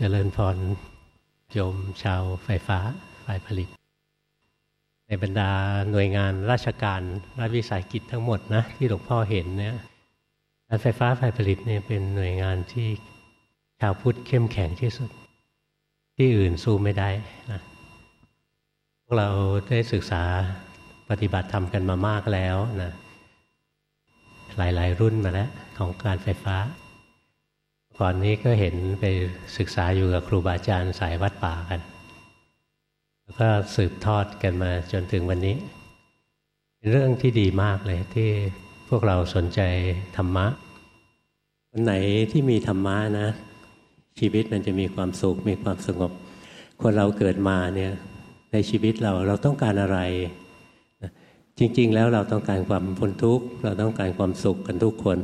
เจริญพรโยมชาวไฟฟ้าฝ่ายผลิต ในบรรดาหน่วยงานราชการรัฐวิสาหกิจทั้งหมดนะที่หลวงพ่อเห็นเนี่ยการไฟฟ้าฝ่ายผลิตเนี่ยเป็นหน่วยงานที่ชาวพุทธเข้มแข็งที่สุด ที่อื่นสู้ไม่ได้นะพวกเราได้ศึกษาปฏิบัติธรรมกันมามากแล้วนะหลายๆ รุ่นมาแล้วของการไฟฟ้า ก่อนนี้ก็เห็นไปศึกษาอยู่กับครูบาอาจารย์สายวัดป่ากัน แล้วก็สืบทอดกันมาจนถึงวันนี้ เป็นเรื่องที่ดีมากเลยที่พวกเราสนใจธรรมะวันไหนที่มีธรรมะนะ ชีวิตมันจะมีความสุขมีความสงบ คนเราเกิดมาเนี่ยในชีวิตเราเราต้องการอะไร จริง ๆ แล้วเราต้องการความพ้นทุกข์เราต้องการความสุขกันทุกคน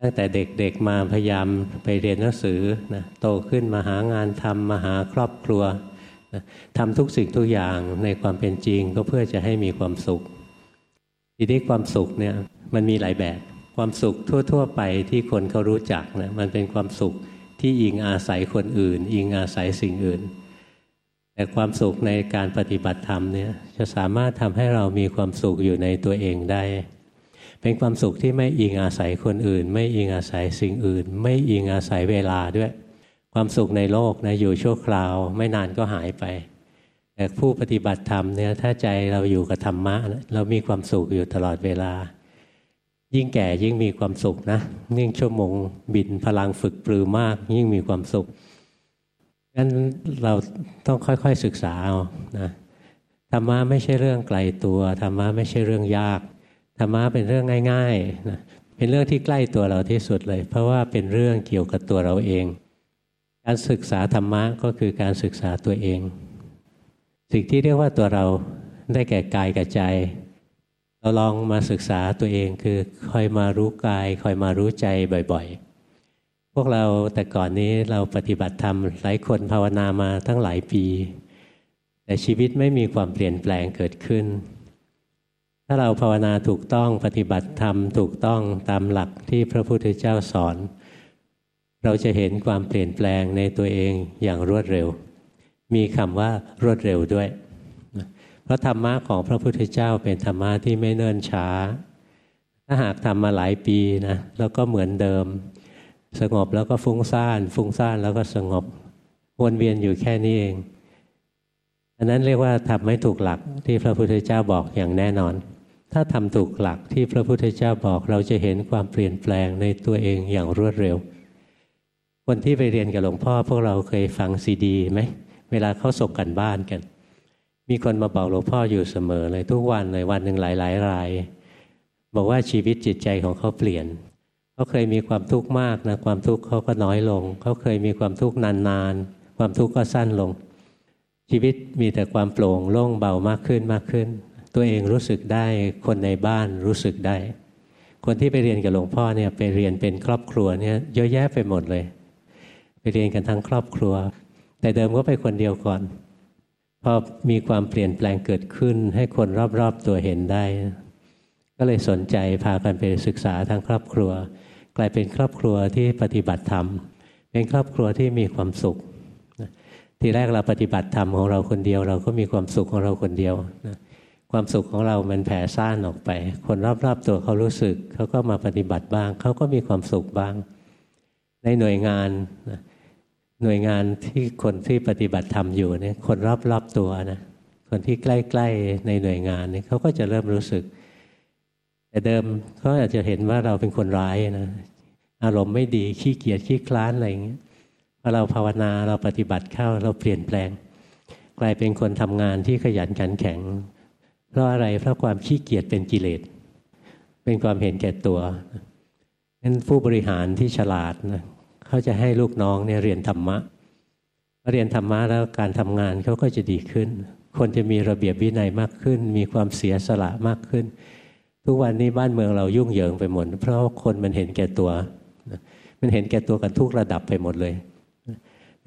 ตั้งแต่เด็กๆมาพยายามไปเรียนหนังสือนะโตขึ้นมาหางานทำมาหาครอบครัวนะทำทุกสิ่งทุกอย่างในความเป็นจริงก็เพื่อจะให้มีความสุข ทีนี้ความสุขเนี่ยมันมีหลายแบบ ความสุขทั่ว ๆ ไปที่คนเขารู้จักนะมันเป็นความสุขที่อิงอาศัยคนอื่น อิงอาศัยสิ่งอื่น แต่ความสุขในการปฏิบัติธรรมเนี่ยจะสามารถทำให้เรามีความสุขอยู่ในตัวเองได้ เป็นความสุขที่ไม่อิงอาศัยคนอื่น ไม่อิงอาศัยสิ่งอื่น ไม่อิงอาศัยเวลาด้วย ความสุขในโลกนะอยู่ชั่วคราว ไม่นานก็หายไป แต่ผู้ปฏิบัติธรรมเนี่ยถ้าใจเราอยู่กับธรรมะเรามีความสุขอยู่ตลอดเวลา ยิ่งแก่ยิ่งมีความสุขนะยิ่งชั่วโมงบินพลังฝึกปรือมาก ยิ่งมีความสุขงั้นเราต้องค่อยๆศึกษาเอานะธรรมะไม่ใช่เรื่องไกลตัวธรรมะไม่ใช่เรื่องยาก ธรรมะเป็นเรื่องง่ายๆนะเป็นเรื่องที่ใกล้ตัวเราที่สุดเลย เพราะว่าเป็นเรื่องเกี่ยวกับตัวเราเอง การศึกษาธรรมะก็คือการศึกษาตัวเอง สิ่งที่เรียกว่าตัวเราได้แก่กายกับใจ เราลองมาศึกษาตัวเองคือคอยมารู้กายคอยมารู้ใจบ่อยๆ พวกเราแต่ก่อนนี้เราปฏิบัติธรรมหลายคนภาวนามาทั้งหลายปี แต่ชีวิตไม่มีความเปลี่ยนแปลงเกิดขึ้น ถ้าเราภาวนาถูกต้องปฏิบัติธรรมถูกต้องตามหลักที่พระพุทธเจ้าสอน เราจะเห็นความเปลี่ยนแปลงในตัวเองอย่างรวดเร็ว มีคำว่ารวดเร็วด้วย เพราะธรรมะของพระพุทธเจ้าเป็นธรรมะที่ไม่เนิ่นช้า ถ้าหากทำมาหลายปีนะแล้วก็เหมือนเดิม สงบแล้วก็ฟุ้งซ่านฟุ้งซ่านแล้วก็สงบวนเวียนอยู่แค่นี้เอง อันนั้นเรียกว่าทำไม่ถูกหลักที่พระพุทธเจ้าบอกอย่างแน่นอน ถ้าทำถูกหลักที่พระพุทธเจ้าบอกเราจะเห็นความเปลี่ยนแปลงในตัวเองอย่างรวดเร็ว คนที่ไปเรียนกับหลวงพ่อพวกเราเคยฟังซีดีไหมเวลาเขาส่งกันบ้านกัน มีคนมาบอกหลวงพ่ออยู่เสมอเลยทุกวันเลยวันหนึ่งหลายหลายราย บอกว่าชีวิตจิตใจของเขาเปลี่ยนเขาเคยมีความทุกข์มากนะความทุกข์เขาก็น้อยลงเขาเคยมีความทุกข์นานๆความทุกข์ก็สั้นลง ชีวิตมีแต่ความโปร่งโล่งเบามากขึ้นมากขึ้น ตัวเองรู้สึกได้ คนในบ้านรู้สึกได้ คนที่ไปเรียนกับหลวงพ่อเนี่ยไปเรียนเป็นครอบครัวเนี่ยเยอะแยะไปหมดเลย ไปเรียนกันทั้งครอบครัว แต่เดิมก็ไปคนเดียวก่อนพอมีความเปลี่ยนแปลงเกิดขึ้น ให้คนรอบๆตัวเห็นได้ ก็เลยสนใจพากันไปศึกษาทางครอบครัว กลายเป็นครอบครัวที่ปฏิบัติธรรม เป็นครอบครัวที่มีความสุขทีแรกเราปฏิบัติธรรมของเราคนเดียว เราก็มีความสุขของเราคนเดียวนะ ความสุขของเรามันแผ่ซ่านออกไป คนรอบๆตัวเขารู้สึกเขาก็มาปฏิบัติบ้าง เขาก็มีความสุขบ้าง ในหน่วยงานหน่วยงานที่คนที่ปฏิบัติธรรมอยู่เนี่ยคนรอบๆตัวนะคนที่ใกล้ ๆ ในหน่วยงานเนี่ยเขาก็จะเริ่มรู้สึก แต่เดิมเขาอาจจะเห็นว่าเราเป็นคนร้ายนะอารมณ์ไม่ดีขี้เกียจขี้คลานอะไรอย่างเงี้ยพอเราภาวนาเราปฏิบัติเข้าเราเปลี่ยนแปลง กลายเป็นคนทำงานที่ขยันขันแข็ง เพราะอะไรเพราะความขี้เกียจเป็นกิเลส เป็นความเห็นแก่ตัวนั้นผู้บริหารที่ฉลาดนะเขาจะให้ลูกน้องเนี่ยเรียนธรรมะเรียนธรรมะแล้วการทำงานเขาก็จะดีขึ้น คนจะมีระเบียบวินัยมากขึ้น มีความเสียสละมากขึ้น ทุกวันนี้บ้านเมืองเรายุ่งเหยิงไปหมด เพราะคนมันเห็นแก่ตัว มันเห็นแก่ตัวกันทุกระดับไปหมดเลย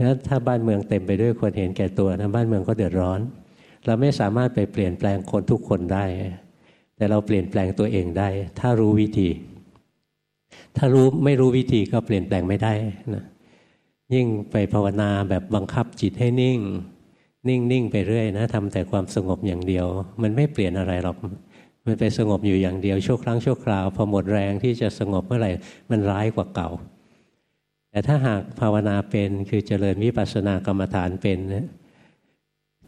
นั้นถ้าบ้านเมืองเต็มไปด้วยคนเห็นแก่ตัวนะบ้านเมืองก็เดือดร้อน เราไม่สามารถไปเปลี่ยนแปลงคนทุกคนได้ แต่เราเปลี่ยนแปลงตัวเองได้ ถ้ารู้วิธี ถ้ารู้ไม่รู้วิธีก็เปลี่ยนแปลงไม่ได้นะยิ่งไปภาวนาแบบบังคับจิตให้นิ่ง นิ่งนิ่งไปเรื่อยนะทำแต่ความสงบอย่างเดียว มันไม่เปลี่ยนอะไรหรอกมันไปสงบอยู่อย่างเดียวชั่วครั้งชั่วคราวพอหมดแรงที่จะสงบเมื่อไหร่มันร้ายกว่าเก่า แต่ถ้าหากภาวนาเป็นคือเจริญวิปัสสนากรรมฐานเป็น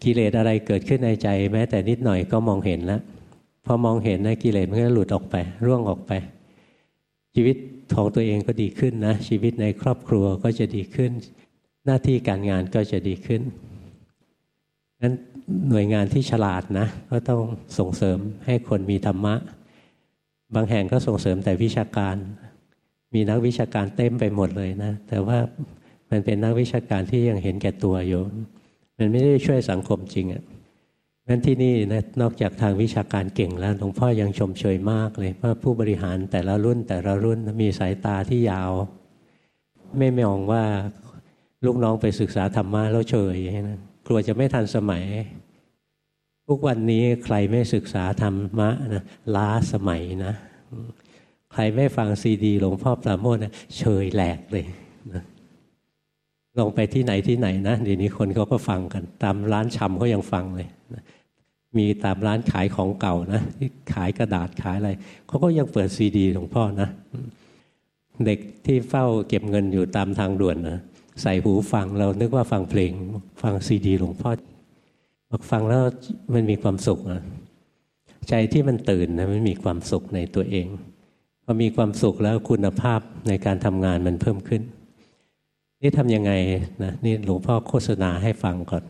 กิเลสอะไรเกิดขึ้นในใจ แม้แต่นิดหน่อยก็มองเห็นแล้วพอมองเห็นนะกิเลสมันก็หลุดออกไปร่วงออกไป ชีวิตของตัวเองก็ดีขึ้นนะ ชีวิตในครอบครัวก็จะดีขึ้น หน้าที่การงานก็จะดีขึ้นนั้นหน่วยงานที่ฉลาดนะ ก็ต้องส่งเสริมให้คนมีธรรมะ บางแห่งก็ส่งเสริมแต่วิชาการ มีนักวิชาการเต็มไปหมดเลยนะ แต่ว่ามันเป็นนักวิชาการที่ยังเห็นแก่ตัวอยู่ มันไม่ได้ช่วยสังคมจริงอะ่ะนั้นที่นี่นะนอกจากทางวิชาการเก่งแล้วหลวงพ่อยังชมเชยมากเลยว่าผู้บริหารแต่ละรุ่นแต่ละรุ่นมีสายตาที่ยาว ไม่มองว่าลูกน้องไปศึกษาธรรมะแล้วเฉยนะกลัวจะไม่ทันสมัย ทุกวันนี้ใครไม่ศึกษาธรรมะนะล้าสมัยนะ ใครไม่ฟังซีดีหลวงพ่อปราโมทนะเฉยแหลกเลยนะ ลงไปที่ไหนที่ไหนนะเดี๋ยวนี้คนเขาก็ฟังกัน ตามร้านชำเขายังฟังเลยมีตามร้านขายของเก่านะที่ขายกระดาษขายอะไรเขาก็ยังเปิดซีดีหลวงพ่อนะเด็กที่เฝ้าเก็บเงินอยู่ตามทางด่วนนะใส่หูฟังเรานึกว่าฟังเพลง ฟังซีดีหลวงพ่อบอกฟังแล้วมันมีความสุขนะใจที่มันตื่นนะมันมีความสุขในตัวเองพอมีความสุขแล้วคุณภาพในการทำงานมันเพิ่มขึ้น นี่ทำยังไงนะนี่หลวงพ่อโฆษณาให้ฟังก่อน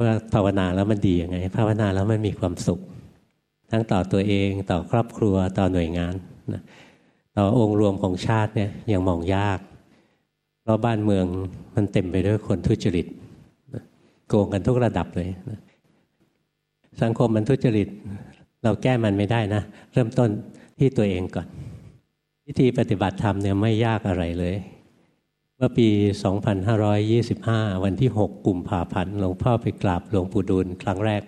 ว่าภาวนาแล้วมันดียังไง ภาวนาแล้วมันมีความสุข ทั้งต่อตัวเองต่อครอบครัวต่อหน่วยงานนะต่อองค์รวมของชาติเนี่ยยังมองยาก เพราะบ้านเมืองมันเต็มไปด้วยคนทุจริตโกงกันทุกระดับเลยนะสังคมมันทุจริต เราแก้มันไม่ได้นะ เริ่มต้นที่ตัวเองก่อน วิธีปฏิบัติธรรมเนี่ยไม่ยากอะไรเลย มื่อปี 2525 วันที่ 6กุมภาพันธ์หลวงพ่อไปกราบหลวงปู่ดูลครั้งแรก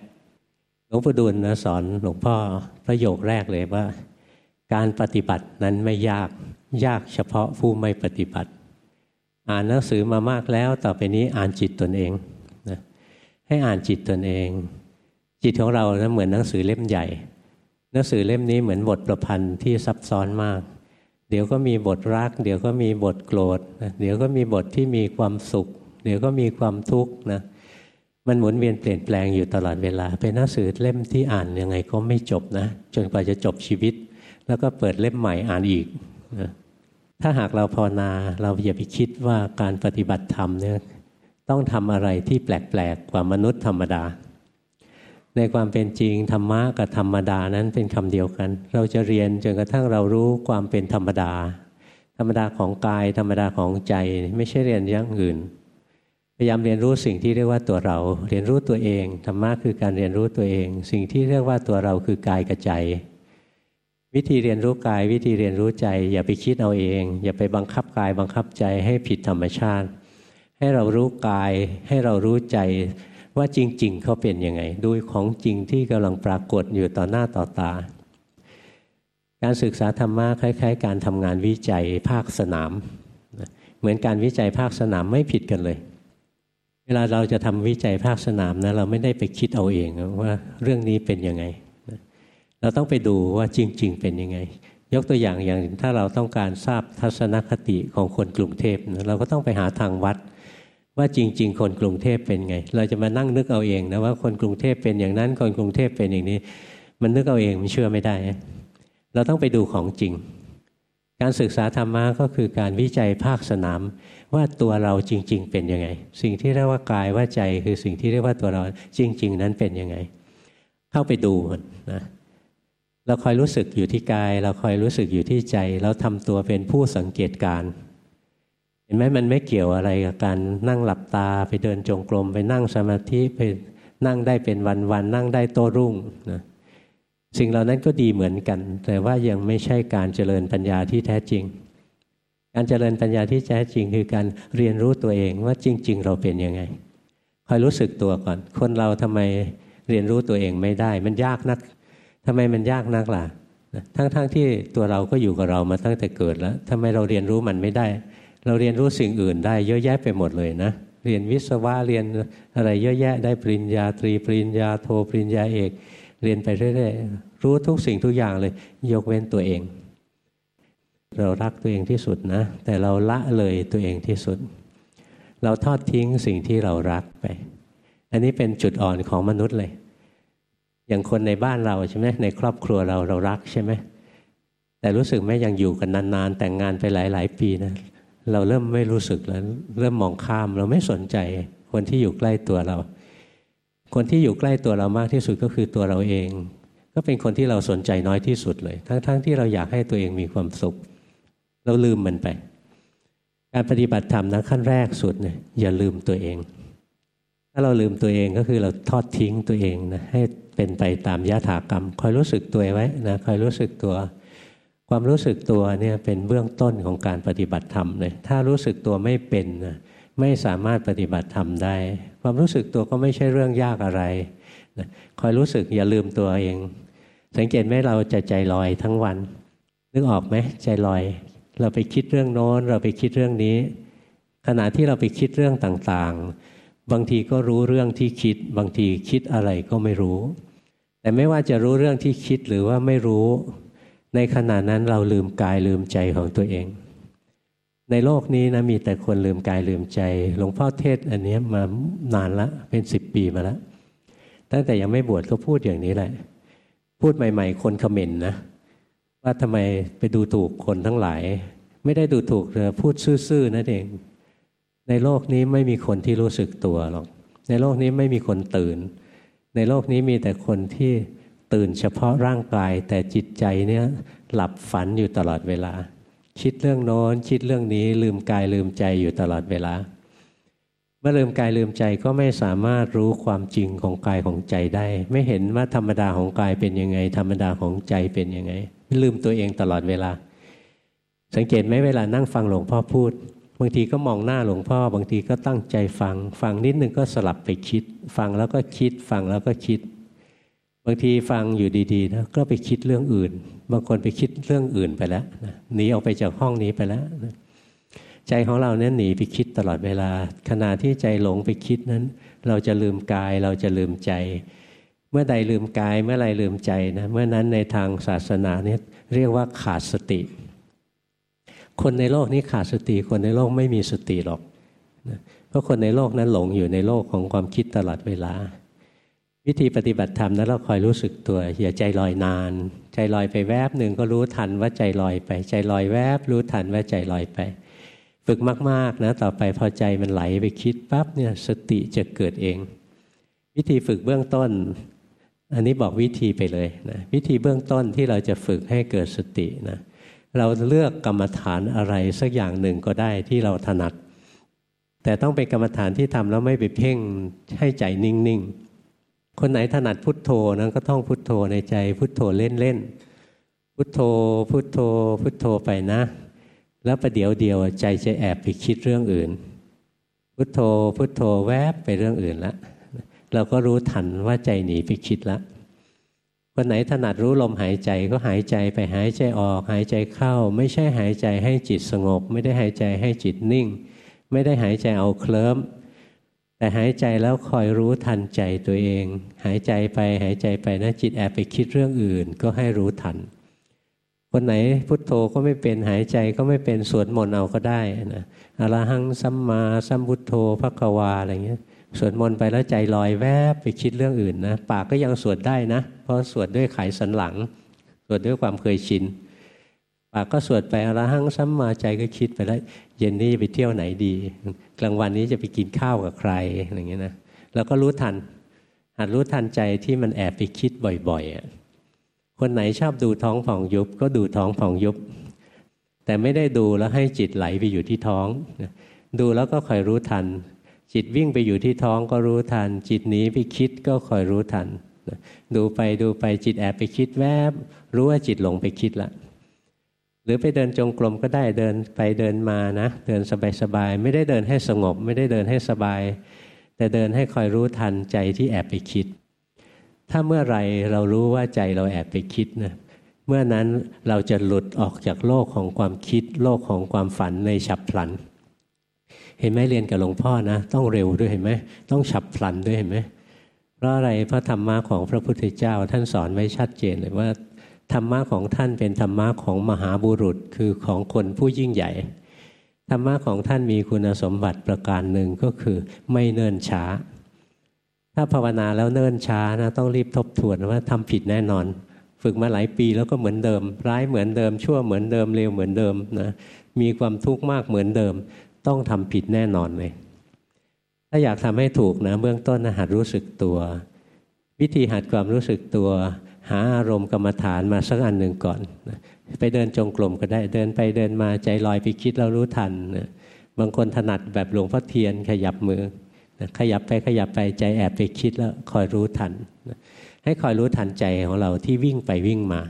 หลวงปู่ดูลนะสอนหลวงพ่อประโยคแรกเลยว่า การปฏิบัตินั้นไม่ยากยากเฉพาะผู้ไม่ปฏิบัติ อ่านหนังสือมามากแล้วต่อไปนี้อ่านจิตตนเองนะให้อ่านจิตตนเอง จิตของเรานะเหมือนหนังสือเล่มใหญ่ หนังสือเล่มนี้เหมือนบทประพันธ์ที่ซับซ้อนมาก เดี๋ยวก็มีบทรัก เดี๋ยวก็มีบทโกรธเดี๋ยวก็มีบทที่มีความสุข เดี๋ยวก็มีความทุกข์นะมันหมุนเวียนเปลี่ยนแปลงอยู่ตลอดเวลา เป็นหนังสือเล่มที่อ่านยังไงก็ไม่จบนะ จนกว่าจะจบชีวิต แล้วก็เปิดเล่มใหม่อ่านอีกนะถ้าหากเราภาวนาเราอย่าไปคิดว่าการปฏิบัติธรรมเนี่ยต้องทำอะไรที่แปลกๆกว่ามนุษย์ธรรมดา ในความเป็นจริงธรรมะกับธรรมดานั้นเป็นคำเดียวกัน เราจะเรียนจนกระทั่งเรารู้ความเป็นธรรมดา ธรรมดาของกาย ธรรมดาของใจไม่ใช่เรียนอย่างอื่น พยายามเรียนรู้สิ่งที่เรียกว่าตัวเรา เรียนรู้ตัวเองธรรมะคือการเรียนรู้ตัวเอง สิ่งที่เรียกว่าตัวเราคือกายกับใจ วิธีเรียนรู้กาย วิธีเรียนรู้ใจ อย่าไปคิดเอาเอง อย่าไปบังคับกายบังคับใจให้ผิดธรรมชาติ ให้เรารู้กายให้เรารู้ใจ ว่าจริง ๆเขาเป็นยังไงดูของจริงที่กำลังปรากฏอยู่ต่อหน้าต่อตา การศึกษาธรรมะคล้าย ๆ การทำงานวิจัยภาคสนาม เหมือนการวิจัยภาคสนามไม่ผิดกันเลย เวลาเราจะทำวิจัยภาคสนามนะเราไม่ได้ไปคิดเอาเองว่าเรื่องนี้เป็นยังไง เราต้องไปดูว่าจริง ๆ เป็นยังไงยกตัวอย่างอย่างถ้าเราต้องการทราบทัศนคติของคนกรุงเทพเราก็ต้องไปหาทางวัด ว่าจริง ๆ คนกรุงเทพเป็นไง เราจะมานั่งนึกเอาเองนะว่าคนกรุงเทพเป็นอย่างนั้น คนกรุงเทพเป็นอย่างนี้ มันนึกเอาเองมันเชื่อไม่ได้ เราต้องไปดูของจริง การศึกษาธรรมะก็คือการวิจัยภาคสนาม ว่าตัวเราจริง ๆ เป็นยังไง สิ่งที่เรียกว่ากายว่าใจคือสิ่งที่เรียกว่าตัวเราจริง ๆ นั้นเป็นยังไง เข้าไปดูนะเราคอยรู้สึกอยู่ที่กาย เราคอยรู้สึกอยู่ที่ใจ เราทำตัวเป็นผู้สังเกตการ เห็นไหมมันไม่เกี่ยวอะไรกับการนั่งหลับตาไปเดินจงกรมไปนั่งสมาธิไปนั่งได้เป็นวันๆนั่งได้โตรุ่งนะสิ่งเหล่านั้นก็ดีเหมือนกัน แต่ว่ายังไม่ใช่การเจริญปัญญาที่แท้จริง การเจริญปัญญาที่แท้จริงคือการเรียนรู้ตัวเองว่าจริง ๆ เราเป็นยังไงคอยรู้สึกตัวก่อน คนเราทำไมเรียนรู้ตัวเองไม่ได้ มันยากนักทำไมมันยากนักล่ะทั้งๆทที่ตัวเราก็อยู่กับเรามาตั้งแต่เกิดแล้วทำไมเราเรียนรู้มันไม่ได้ เราเรียนรู้สิ่งอื่นได้เยอะแยะไปหมดเลยนะ เรียนวิศวะเรียนอะไรเยอะแยะได้ปริญญาตรีปริญญาโทปริญญาเอก เรียนไปเรื่อยๆรู้ทุกสิ่งทุกอย่างเลย ยกเว้นตัวเอง เรารักตัวเองที่สุดนะ แต่เราละเลยตัวเองที่สุด เราทอดทิ้งสิ่งที่เรารักไป อันนี้เป็นจุดอ่อนของมนุษย์เลย อย่างคนในบ้านเราใช่ไหมในครอบครัวเราเรารักใช่ไหมแต่รู้สึกไหมยังอยู่กันนานๆ แต่งงานไปหลาย ๆ ปีนะ เราเริ่มไม่รู้สึกแล้ว เริ่มมองข้าม เราไม่สนใจคนที่อยู่ใกล้ตัวเรา คนที่อยู่ใกล้ตัวเรามากที่สุดก็คือตัวเราเอง ก็เป็นคนที่เราสนใจน้อยที่สุดเลย ทั้งๆทที่เราอยากให้ตัวเองมีความสุข เราลืมมันไป การปฏิบัติธรรมนะขั้นแรกสุดเนี่ยอย่าลืมตัวเอง ถ้าเราลืมตัวเองก็คือเราทอดทิ้งตัวเองนะให้เป็นไปตามยถากรรม คอยรู้สึกตัวไว้นะคอยรู้สึกตัว ความรู้สึกตัวเนี่ยเป็นเบื้องต้นของการปฏิบัติธรรมเลยถ้ารู้สึกตัวไม่เป็นไม่สามารถปฏิบัติธรรมได้ ความรู้สึกตัวก็ไม่ใช่เรื่องยากอะไรคอยรู้สึกอย่าลืมตัวเอง สังเกตไหมเราจะใจลอยทั้งวัน นึกออกไหมใจลอย เราไปคิดเรื่องโน้น เราไปคิดเรื่องนี้ ขณะที่เราไปคิดเรื่องต่างๆ บางทีก็รู้เรื่องที่คิด บางทีคิดอะไรก็ไม่รู้ แต่ไม่ว่าจะรู้เรื่องที่คิดหรือว่าไม่รู้ ในขณะนั้นเราลืมกายลืมใจของตัวเอง ในโลกนี้นะมีแต่คนลืมกายลืมใจ หลวงพ่อเทศอันนี้มานานละเป็นสิบปีมาแล้วตั้งแต่ยังไม่บวชก็พูดอย่างนี้แหละ พูดใหม่ ๆ คนคอมเมนต์นะ ว่าทำไมไปดูถูกคนทั้งหลาย ไม่ได้ดูถูกเลยพูดซื่อๆนั่นเอง ในโลกนี้ไม่มีคนที่รู้สึกตัวหรอก ในโลกนี้ไม่มีคนตื่น ในโลกนี้มีแต่คนที่ ตื่นเฉพาะร่างกาย แต่จิตใจเนี่ยหลับฝันอยู่ตลอดเวลา คิดเรื่องโน้นคิดเรื่องนี้ลืมกายลืมใจอยู่ตลอดเวลา เมื่อลืมกายลืมใจก็ไม่สามารถรู้ความจริงของกายของใจได้ ไม่เห็นว่าธรรมดาของกายเป็นยังไง ธรรมดาของใจเป็นยังไงลืมตัวเองตลอดเวลา สังเกตไหมเวลานั่งฟังหลวงพ่อพูดบางทีก็มองหน้าหลวงพ่อ บางทีก็ตั้งใจฟัง ฟังนิดนึงก็สลับไปคิด ฟังแล้วก็คิด ฟังแล้วก็คิด บางทีฟังอยู่ดีๆนะก็ไปคิดเรื่องอื่น บางคนไปคิดเรื่องอื่นไปแล้วหนีออกไปจากห้องนี้ไปแล้วใจของเราเนี่ยหนีไปคิดตลอดเวลา ขณะที่ใจหลงไปคิดนั้น เราจะลืมกายเราจะลืมใจ เมื่อใดลืมกายเมื่อไรลืมใจนะเมื่อนั้นในทางศาสนาเนี่ยเรียกว่าขาดสติ คนในโลกนี้ขาดสติ คนในโลกไม่มีสติหรอกเพราะคนในโลกนั้นหลงอยู่ในโลกของความคิดตลอดเวลา วิธีปฏิบัติธรรมนั้นเราคอยรู้สึกตัวอย่าใจลอยนาน ใจลอยไปแวบหนึ่งก็รู้ทันว่าใจลอยไป ใจลอยแวบ รู้ทันว่าใจลอยไป ฝึกมากๆนะต่อไปพอใจมันไหลไปคิดปั๊บเนี่ยสติจะเกิดเอง วิธีฝึกเบื้องต้น อันนี้บอกวิธีไปเลยนะวิธีเบื้องต้นที่เราจะฝึกให้เกิดสตินะเราเลือกกรรมฐานอะไรสักอย่างหนึ่งก็ได้ที่เราถนัด แต่ต้องเป็นกรรมฐานที่ทำแล้วไม่ไปเพ่งให้ใจนิ่งๆ คนไหนถนัดพุทโธนั้นก็ท่องพุทโธในใจ พุทโธเล่นเล่นพุทโธ พุทโธ พุทโธไปนะ แล้วประเดี๋ยวเดียวใจจะแอบไปคิดเรื่องอื่น พุทโธพุทโธแวบไปเรื่องอื่นละเราก็รู้ทันว่าใจหนีไปคิดละคนไหนถนัดรู้ลมหายใจก็หายใจไปหายใจออก หายใจเข้า ไม่ใช่หายใจให้จิตสงบ ไม่ได้หายใจให้จิตนิ่ง ไม่ได้หายใจเอาเคลิ้ม แต่หายใจแล้วคอยรู้ทันใจตัวเอง หายใจไปหายใจไปนะจิตแอบไปคิดเรื่องอื่น ก็ให้รู้ทัน คนไหนพุทโธก็ไม่เป็นหายใจก็ไม่เป็นสวดมนต์เอาก็ได้นะอรหังสัมมาสัมพุทโธพระกวาอะไรเงี้ยสวดมนต์ไปแล้วใจลอยแวบไปคิดเรื่องอื่นนะปากก็ยังสวดได้นะ เพราะสวดด้วยไขสันหลัง สวดด้วยความเคยชินากก็สวดไปอรหังสัมมาใจก็คิดไปแล้วเย็นนี้จะไปเที่ยวไหนดี กลางวันนี้จะไปกินข้าวกับใครอะไรเงี้ยนะเราก็รู้ทันหัดรู้ทันใจที่มันแอบไปคิดบ่อยๆคนไหนชอบดูท้องผ่องยุบก็ดูท้องผ่องยุบ แต่ไม่ได้ดูแล้วให้จิตไหลไปอยู่ที่ท้อง ดูแล้วก็คอยรู้ทัน จิตวิ่งไปอยู่ที่ท้องก็รู้ทัน จิตหนีไปคิดก็คอยรู้ทัน ดูไปดูไปจิตแอบไปคิดแวบ รู้ว่าจิตหลงไปคิดละ หรือไปเดินจงกรมก็ได้เดินไปเดินมานะเดินสบายๆไม่ได้เดินให้สงบ ไม่ได้เดินให้สบาย แต่เดินให้คอยรู้ทันใจที่แอบไปคิด ถ้าเมื่อไรเรารู้ว่าใจเราแอบไปคิดนะเมื่อนั้นเราจะหลุดออกจากโลกของความคิด โลกของความฝันในฉับพลัน เห็นไหมเรียนกับหลวงพ่อนะ ต้องเร็วด้วยเห็นไหมต้องฉับพลันด้วยเห็นไหมเพราะอะไรเพราะธรรมะของพระพุทธเจ้าท่านสอนไว้ชัดเจนเลยว่า ธรรมะของท่านเป็นธรรมะของมหาบุรุษคือของคนผู้ยิ่งใหญ่ ธรรมะของท่านมีคุณสมบัติประการหนึ่งก็คือไม่เนิ่นช้า ถ้าภาวนาแล้วเนิ่นช้านะต้องรีบทบทวนว่าทำผิดแน่นอน ฝึกมาหลายปีแล้วก็เหมือนเดิม ร้ายเหมือนเดิม ชั่วเหมือนเดิมเร็วเหมือนเดิมนะมีความทุกข์มากเหมือนเดิม ต้องทำผิดแน่นอนเลยถ้าอยากทำให้ถูกนะเบื้องต้นนะหัดรู้สึกตัว วิธีหัดความรู้สึกตัว หาอารมณ์กรรมฐานมาสักอันหนึ่งก่อนไปเดินจงกรมก็ได้เดินไปเดินมาใจลอยไปคิดแล้วรู้ทันบางคนถนัดแบบหลวงพ่อเทียนขยับมือขยับไปขยับไปใจแอบไปคิดแล้วคอยรู้ทันให้คอยรู้ทันใจของเราที่วิ่งไปวิ่งมา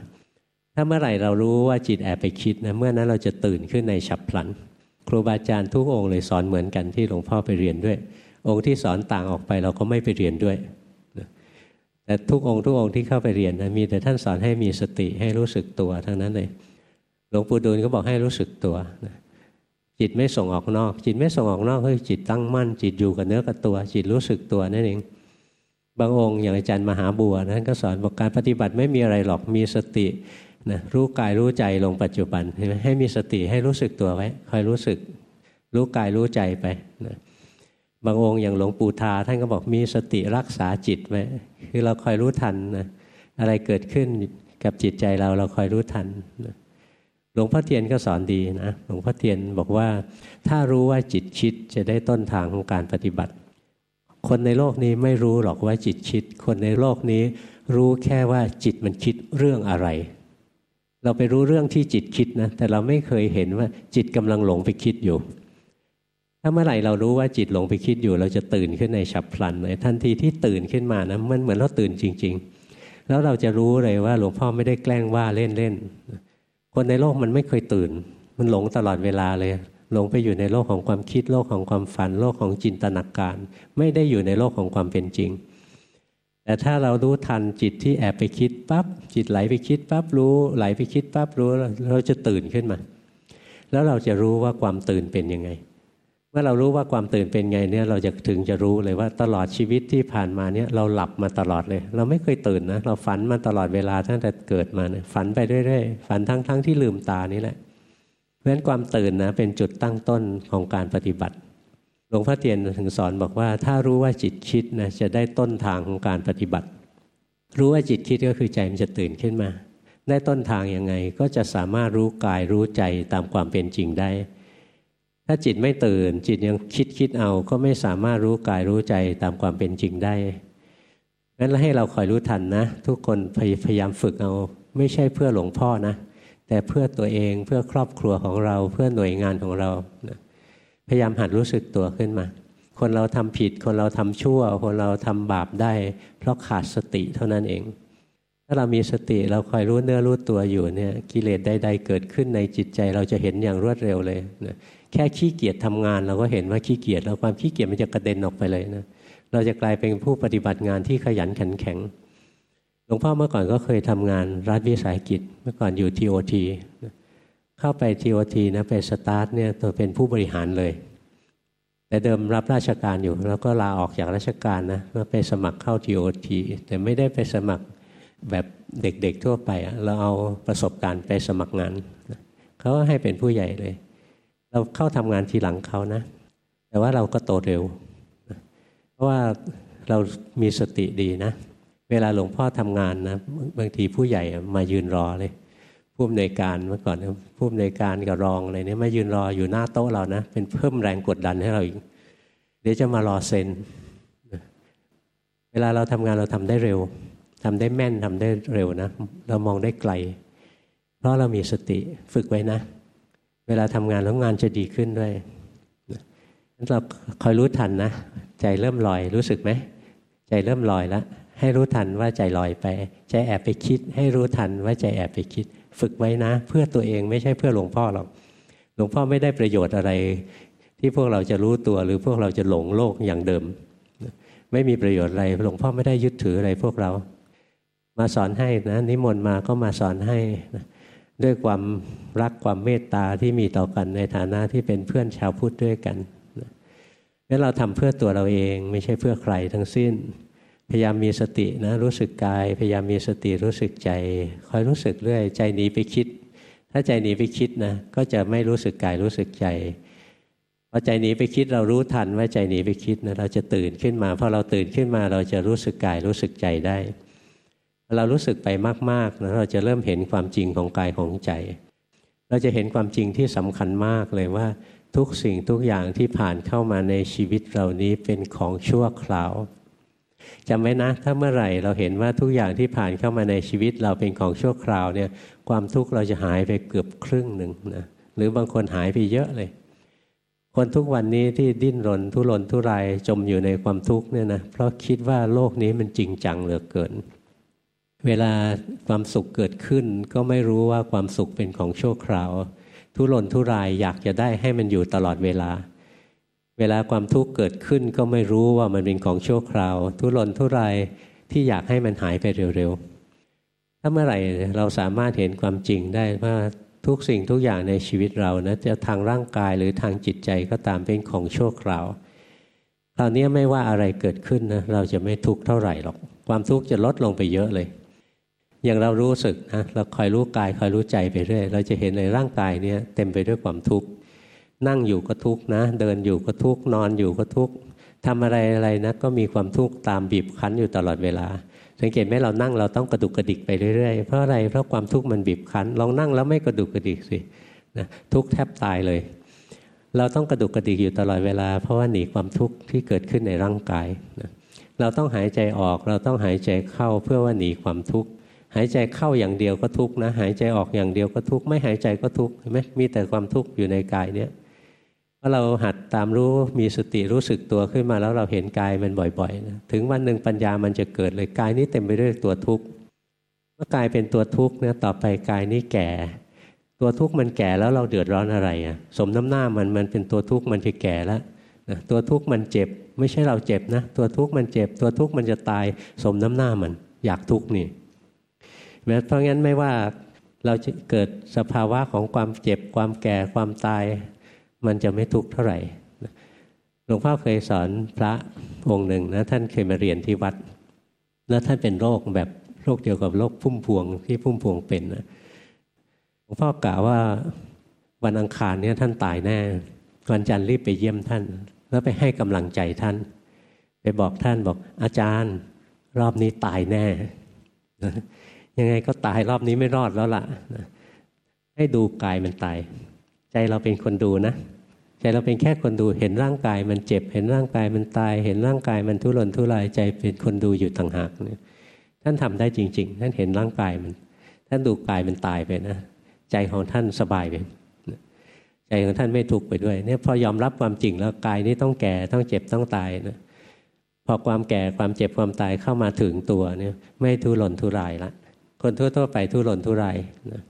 ถ้าเมื่อไหร่เรารู้ว่าจิตแอบไปคิดนะเมื่อนั้นเราจะตื่นขึ้นในฉับพลัน ครูบาอาจารย์ทุกองค์เลยสอนเหมือนกันที่หลวงพ่อไปเรียนด้วย องค์ที่สอนต่างออกไปเราก็ไม่ไปเรียนด้วย แต่ทุกองค์ทุกองค์ที่เข้าไปเรียนนะมีแต่ท่านสอนให้มีสติให้รู้สึกตัวทั้งนั้นเลยหลวงปู่ดูลก็บอกให้รู้สึกตัวจิตไม่ส่งออกนอก จิตไม่ส่งออกนอกเฮ้ยจิตตั้งมั่น จิตอยู่กับเนื้อกับตัว จิตรู้สึกตัวนั่นเองบางองค์อย่างอาจารย์มหาบัวนั้นก็สอนบอกการปฏิบัติไม่มีอะไรหรอกมีสตินะรู้กายรู้ใจลงปัจจุบันให้มีสติให้รู้สึกตัวไว้คอยรู้สึก รู้กายรู้ใจไปนะบางองค์อย่างหลวงปู่ทาท่านก็บอกมีสติรักษาจิตไว้ คือเราคอยรู้ทันนะอะไรเกิดขึ้นกับจิตใจเราเราคอยรู้ทันนะหลวงพ่อเทียนก็สอนดีนะหลวงพ่อเทียนบอกว่า ถ้ารู้ว่าจิตคิดจะได้ต้นทางของการปฏิบัติ คนในโลกนี้ไม่รู้หรอกว่าจิตคิด คนในโลกนี้รู้แค่ว่าจิตมันคิดเรื่องอะไร เราไปรู้เรื่องที่จิตคิดนะแต่เราไม่เคยเห็นว่าจิตกำลังหลงไปคิดอยู่ ถ้าเมื่อไหร่เรารู้ว่าจิตหลงไปคิดอยู่ เราจะตื่นขึ้นในฉับพลันเลยทันทีที่ตื่นขึ้นมานะมันเหมือนเราตื่นจริง ๆ แล้วเราจะรู้เลยว่าหลวงพ่อไม่ได้แกล้งว่าเล่นๆคนในโลกมันไม่เคยตื่น มันหลงตลอดเวลาเลยหลงไปอยู่ในโลกของความคิดโลกของความฝัน โลกของจินตนาการ ไม่ได้อยู่ในโลกของความเป็นจริง แต่ถ้าเรารู้ทันจิตที่แอบไปคิดปั๊บจิตไหลไปคิดปั๊บรู้ ไหลไปคิดปั๊บรู้เราจะตื่นขึ้นมา แล้วเราจะรู้ว่าความตื่นเป็นยังไง มื่อเรารู้ว่าความตื่นเป็นไงเนี่ยเราจะถึงจะรู้เลยว่าตลอดชีวิตที่ผ่านมาเนี่ยเราหลับมาตลอดเลย เราไม่เคยตื่นนะเราฝันมาตลอดเวลาตั้งแต่เกิดมาเนี่ยฝันไปเรื่อยๆฝันทั้งๆทที่ลืมตานี่แหละเพราะฉะนั้นความตื่นนะเป็นจุดตั้งต้นของการปฏิบัติหลวงพ่อเตียนถึงสอนบอกว่า ถ้ารู้ว่าจิตคิดนะจะได้ต้นทางของการปฏิบัติ รู้ว่าจิตคิดก็คือใจมันจะตื่นขึ้นมา ได้ต้นทางยังไงก็จะสามารถรู้กายรู้ใจตามความเป็นจริงได้ ถ้าจิตไม่ตื่น จิตยังคิดคิดเอา ก็ไม่สามารถรู้กายรู้ใจตามความเป็นจริงได้งั้นให้เราคอยรู้ทันนะ ทุกคนพยายามฝึกเอาไม่ใช่เพื่อหลวงพ่อนะ แต่เพื่อตัวเองเพื่อครอบครัวของเราเพื่อหน่วยงานของเรานะพยายามหัดรู้สึกตัวขึ้นมา คนเราทำผิด คนเราทำชั่ว คนเราทำบาปได้ เพราะขาดสติเท่านั้นเอง ถ้าเรามีสติเราคอยรู้เนื้อรู้ตัวอยู่เนี่ยกิเลสใดๆเกิดขึ้นในจิตใจเราจะเห็นอย่างรวดเร็วเลยนะ แค่ขี้เกียจทำงานเราก็เห็นว่าขี้เกียจแล้วความขี้เกียจมันจะกระเด็นออกไปเลยนะเราจะกลายเป็นผู้ปฏิบัติงานที่ขยันขันแข็งหลวงพ่อเมื่อก่อนก็เคยทำงานรัฐวิสาหกิจ เมื่อก่อนอยู่ทีโอทีเข้าไปทีโอทีนะไปสตาร์ทเนี่ยตัวเป็นผู้บริหารเลย แต่เดิมรับราชการอยู่ แล้วก็ลาออกจากราชการนะมาไปสมัครเข้าทีโอทีแต่ไม่ได้ไปสมัครแบบเด็กๆทั่วไปเราเอาประสบการณ์ไปสมัครงานเขาก็ให้เป็นผู้ใหญ่เลย เราเข้าทำงานทีหลังเขานะ แต่ว่าเราก็โตเร็ว เพราะว่าเรามีสติดีนะ เวลาหลวงพ่อทำงานนะบางทีผู้ใหญ่มายืนรอเลยผู้อำนวยการเมื่อก่อนผู้อำนวยการกับรองอะไรเนี่ยมายืนรออยู่หน้าโต๊ะเรานะ เป็นเพิ่มแรงกดดันให้เราอีก เดี๋ยวจะมารอเซ็นเวลาเราทำงานเราทำได้เร็วทำได้แม่นทำได้เร็วนะ เรามองได้ไกล เพราะเรามีสติฝึกไว้นะ เวลาทำงานแล้วงานจะดีขึ้นด้วยเราคอยรู้ทันนะ ใจเริ่มลอยรู้สึกไหม ใจเริ่มลอยแล้วให้รู้ทันว่าใจลอยไป ใจแอบไปคิด ให้รู้ทันว่าใจแอบไปคิด ฝึกไว้นะ เพื่อตัวเองไม่ใช่เพื่อหลวงพ่อหรอกหลวงพ่อไม่ได้ประโยชน์อะไร ที่พวกเราจะรู้ตัวหรือพวกเราจะหลงโลกอย่างเดิม ไม่มีประโยชน์อะไรหลวงพ่อไม่ได้ยึดถืออะไรพวกเรา มาสอนให้นะนิมนต์มาก็มาสอนให้นะ ด้วยความรักความเมตตาที่มีต่อกันในฐานะที่เป็นเพื่อนชาวพุทธด้วยกันงั้นเราทำเพื่อตัวเราเองไม่ใช่เพื่อใครทั้งสิ้น พยายามมีสตินะรู้สึกกาย พยายามมีสติรู้สึกใจ คอยรู้สึกเรื่อย ใจหนีไปคิด ถ้าใจหนีไปคิดนะก็จะไม่รู้สึกกายรู้สึกใจพอใจหนีไปคิดเรารู้ทันว่าใจหนีไปคิดนะเราจะตื่นขึ้นมาพอเราตื่นขึ้นมาเราจะรู้สึกกายรู้สึกใจได้ เรารู้สึกไปมากๆนะเราจะเริ่มเห็นความจริงของกายของใจ เราจะเห็นความจริงที่สำคัญมากเลยว่าทุกสิ่งทุกอย่างที่ผ่านเข้ามาในชีวิตเรานี้เป็นของชั่วคราวจำไว้นะ ถ้าเมื่อไหร่เราเห็นว่าทุกอย่างที่ผ่านเข้ามาในชีวิตเราเป็นของชั่วคราวเนี่ยความทุกข์เราจะหายไปเกือบครึ่งหนึ่งนะหรือบางคนหายไปเยอะเลย คนทุกวันนี้ที่ดิ้นรนทุรนทุรายจมอยู่ในความทุกข์เนี่ยนะเพราะคิดว่าโลกนี้มันจริงจังเหลือเกิน เวลาความสุขเกิดขึ้น ก็ไม่รู้ว่าความสุขเป็นของชั่วคราว ทุรนทุรายอยากจะได้ให้มันอยู่ตลอดเวลา เวลาความทุกข์เกิดขึ้นก็ไม่รู้ว่ามันเป็นของชั่วคราว ทุรนทุรายที่อยากให้มันหายไปเร็วๆ ถ้าเมื่อไหร่เราสามารถเห็นความจริงได้ว่าทุกสิ่งทุกอย่างในชีวิตเรานะจะทางร่างกายหรือทางจิตใจก็ตามเป็นของชั่วคราวคราวนี้ไม่ว่าอะไรเกิดขึ้นนะเราจะไม่ทุกข์เท่าไหร่หรอก ความทุกข์จะลดลงไปเยอะเลย อย่างเรารู้สึกนะเราคอยรู้กายคอยรู้ใจไปเรื่อยเราจะเห็นในร่างกายเนี้ยเต็มไปด้วยความทุกข์นั่งอยู่ก็ทุกข์นะ เดินอยู่ก็ทุกข์นอนอยู่ก็ทุกข์ทำอะไรอะไรนะก็มีความทุกข์ตามบีบคั้นอยู่ตลอดเวลา สังเกตไหมเรานั่งเราต้องกระดุกกระดิกไปเรื่อยๆเพราะอะไรเพราะความทุกข์มันบีบคั้นลองนั่งแล้วไม่กระดุกกระดิกสินะทุกข์แทบตายเลย เราต้องกระดุกกระดิกอยู่ตลอดเวลา เพราะว่าหนีความทุกข์ที่เกิดขึ้นในร่างกายนะเราต้องหายใจออกเราต้องหายใจเข้าเพื่อว่าหนีความทุกข์ หายใจเข้าอย่างเดียวก็ทุกข์นะหายใจออกอย่างเดียวก็ทุกข์ไม่หายใจก็ทุกข์เห็นไหมมีแต่ความทุกข์อยู่ในกายเนี้ยพอเราหัดตามรู้มีสติรู้สึกตัวขึ้นมาแล้วเราเห็นกายมันบ่อยๆนะถึงวันหนึ่งปัญญามันจะเกิดเลยกายนี้เต็มไปด้วยตัวทุกข์เมื่อกายเป็นตัวทุกข์เนี่ยต่อไปกายนี้แก่ ตัวทุกข์มันแก่แล้วเราเดือดร้อนอะไรอะสมน้ำหน้ามันมันเป็นตัวทุกข์มันจะแก่แล้วนะตัวทุกข์มันเจ็บ ไม่ใช่เราเจ็บนะ ตัวทุกข์มันเจ็บ ตัวทุกข์มันจะตาย สมน้ำหน้ามัน อยากทุกข์นี่ เพราะงั้นไม่ว่าเราจะเกิดสภาวะของความเจ็บความแก่ความตาย มันจะไม่ทุกข์เท่าไหร่หลวงพ่อเคยสอนพระองค์หนึ่งนะท่านเคยมาเรียนที่วัด แล้วท่านเป็นโรคแบบโรคเดียวกับโรคพุ่มพวงที่พุ่มพวงเป็นนะหลวงพ่อกล่าวว่าวันอังคารเนี่ยท่านตายแน่วันจันทร์รีบไปเยี่ยมท่าน แล้วไปให้กำลังใจท่าน ไปบอกท่านบอกอาจารย์ รอบนี้ตายแน่ ยังไงก็ตายรอบนี้ไม่รอดแล้วล่ะให้ดูกายมันตาย ใจเราเป็นคนดูนะ ใจเราเป็นแค่คนดูเห็นร่างกายมันเจ็บ เห็นร่างกายมันตาย เห็นร่างกายมันทุรนทุรายใจเป็นคนดูอยู่ต่างหากเนี่ยท่านทำได้จริง ๆ ท่านเห็นร่างกายมัน ท่านดูกายมันตายไปนะใจของท่านสบายไปใจของท่านไม่ทุกข์ไปด้วยเนี่ยพอยอมรับความจริงแล้วกายนี้ต้องแก่ต้องเจ็บต้องตายนะพอความแก่ความเจ็บความตายเข้ามาถึงตัวเนี่ยไม่ทุรนทุรายละ คนทั่ว ๆ ไปทุรนทุรายนะ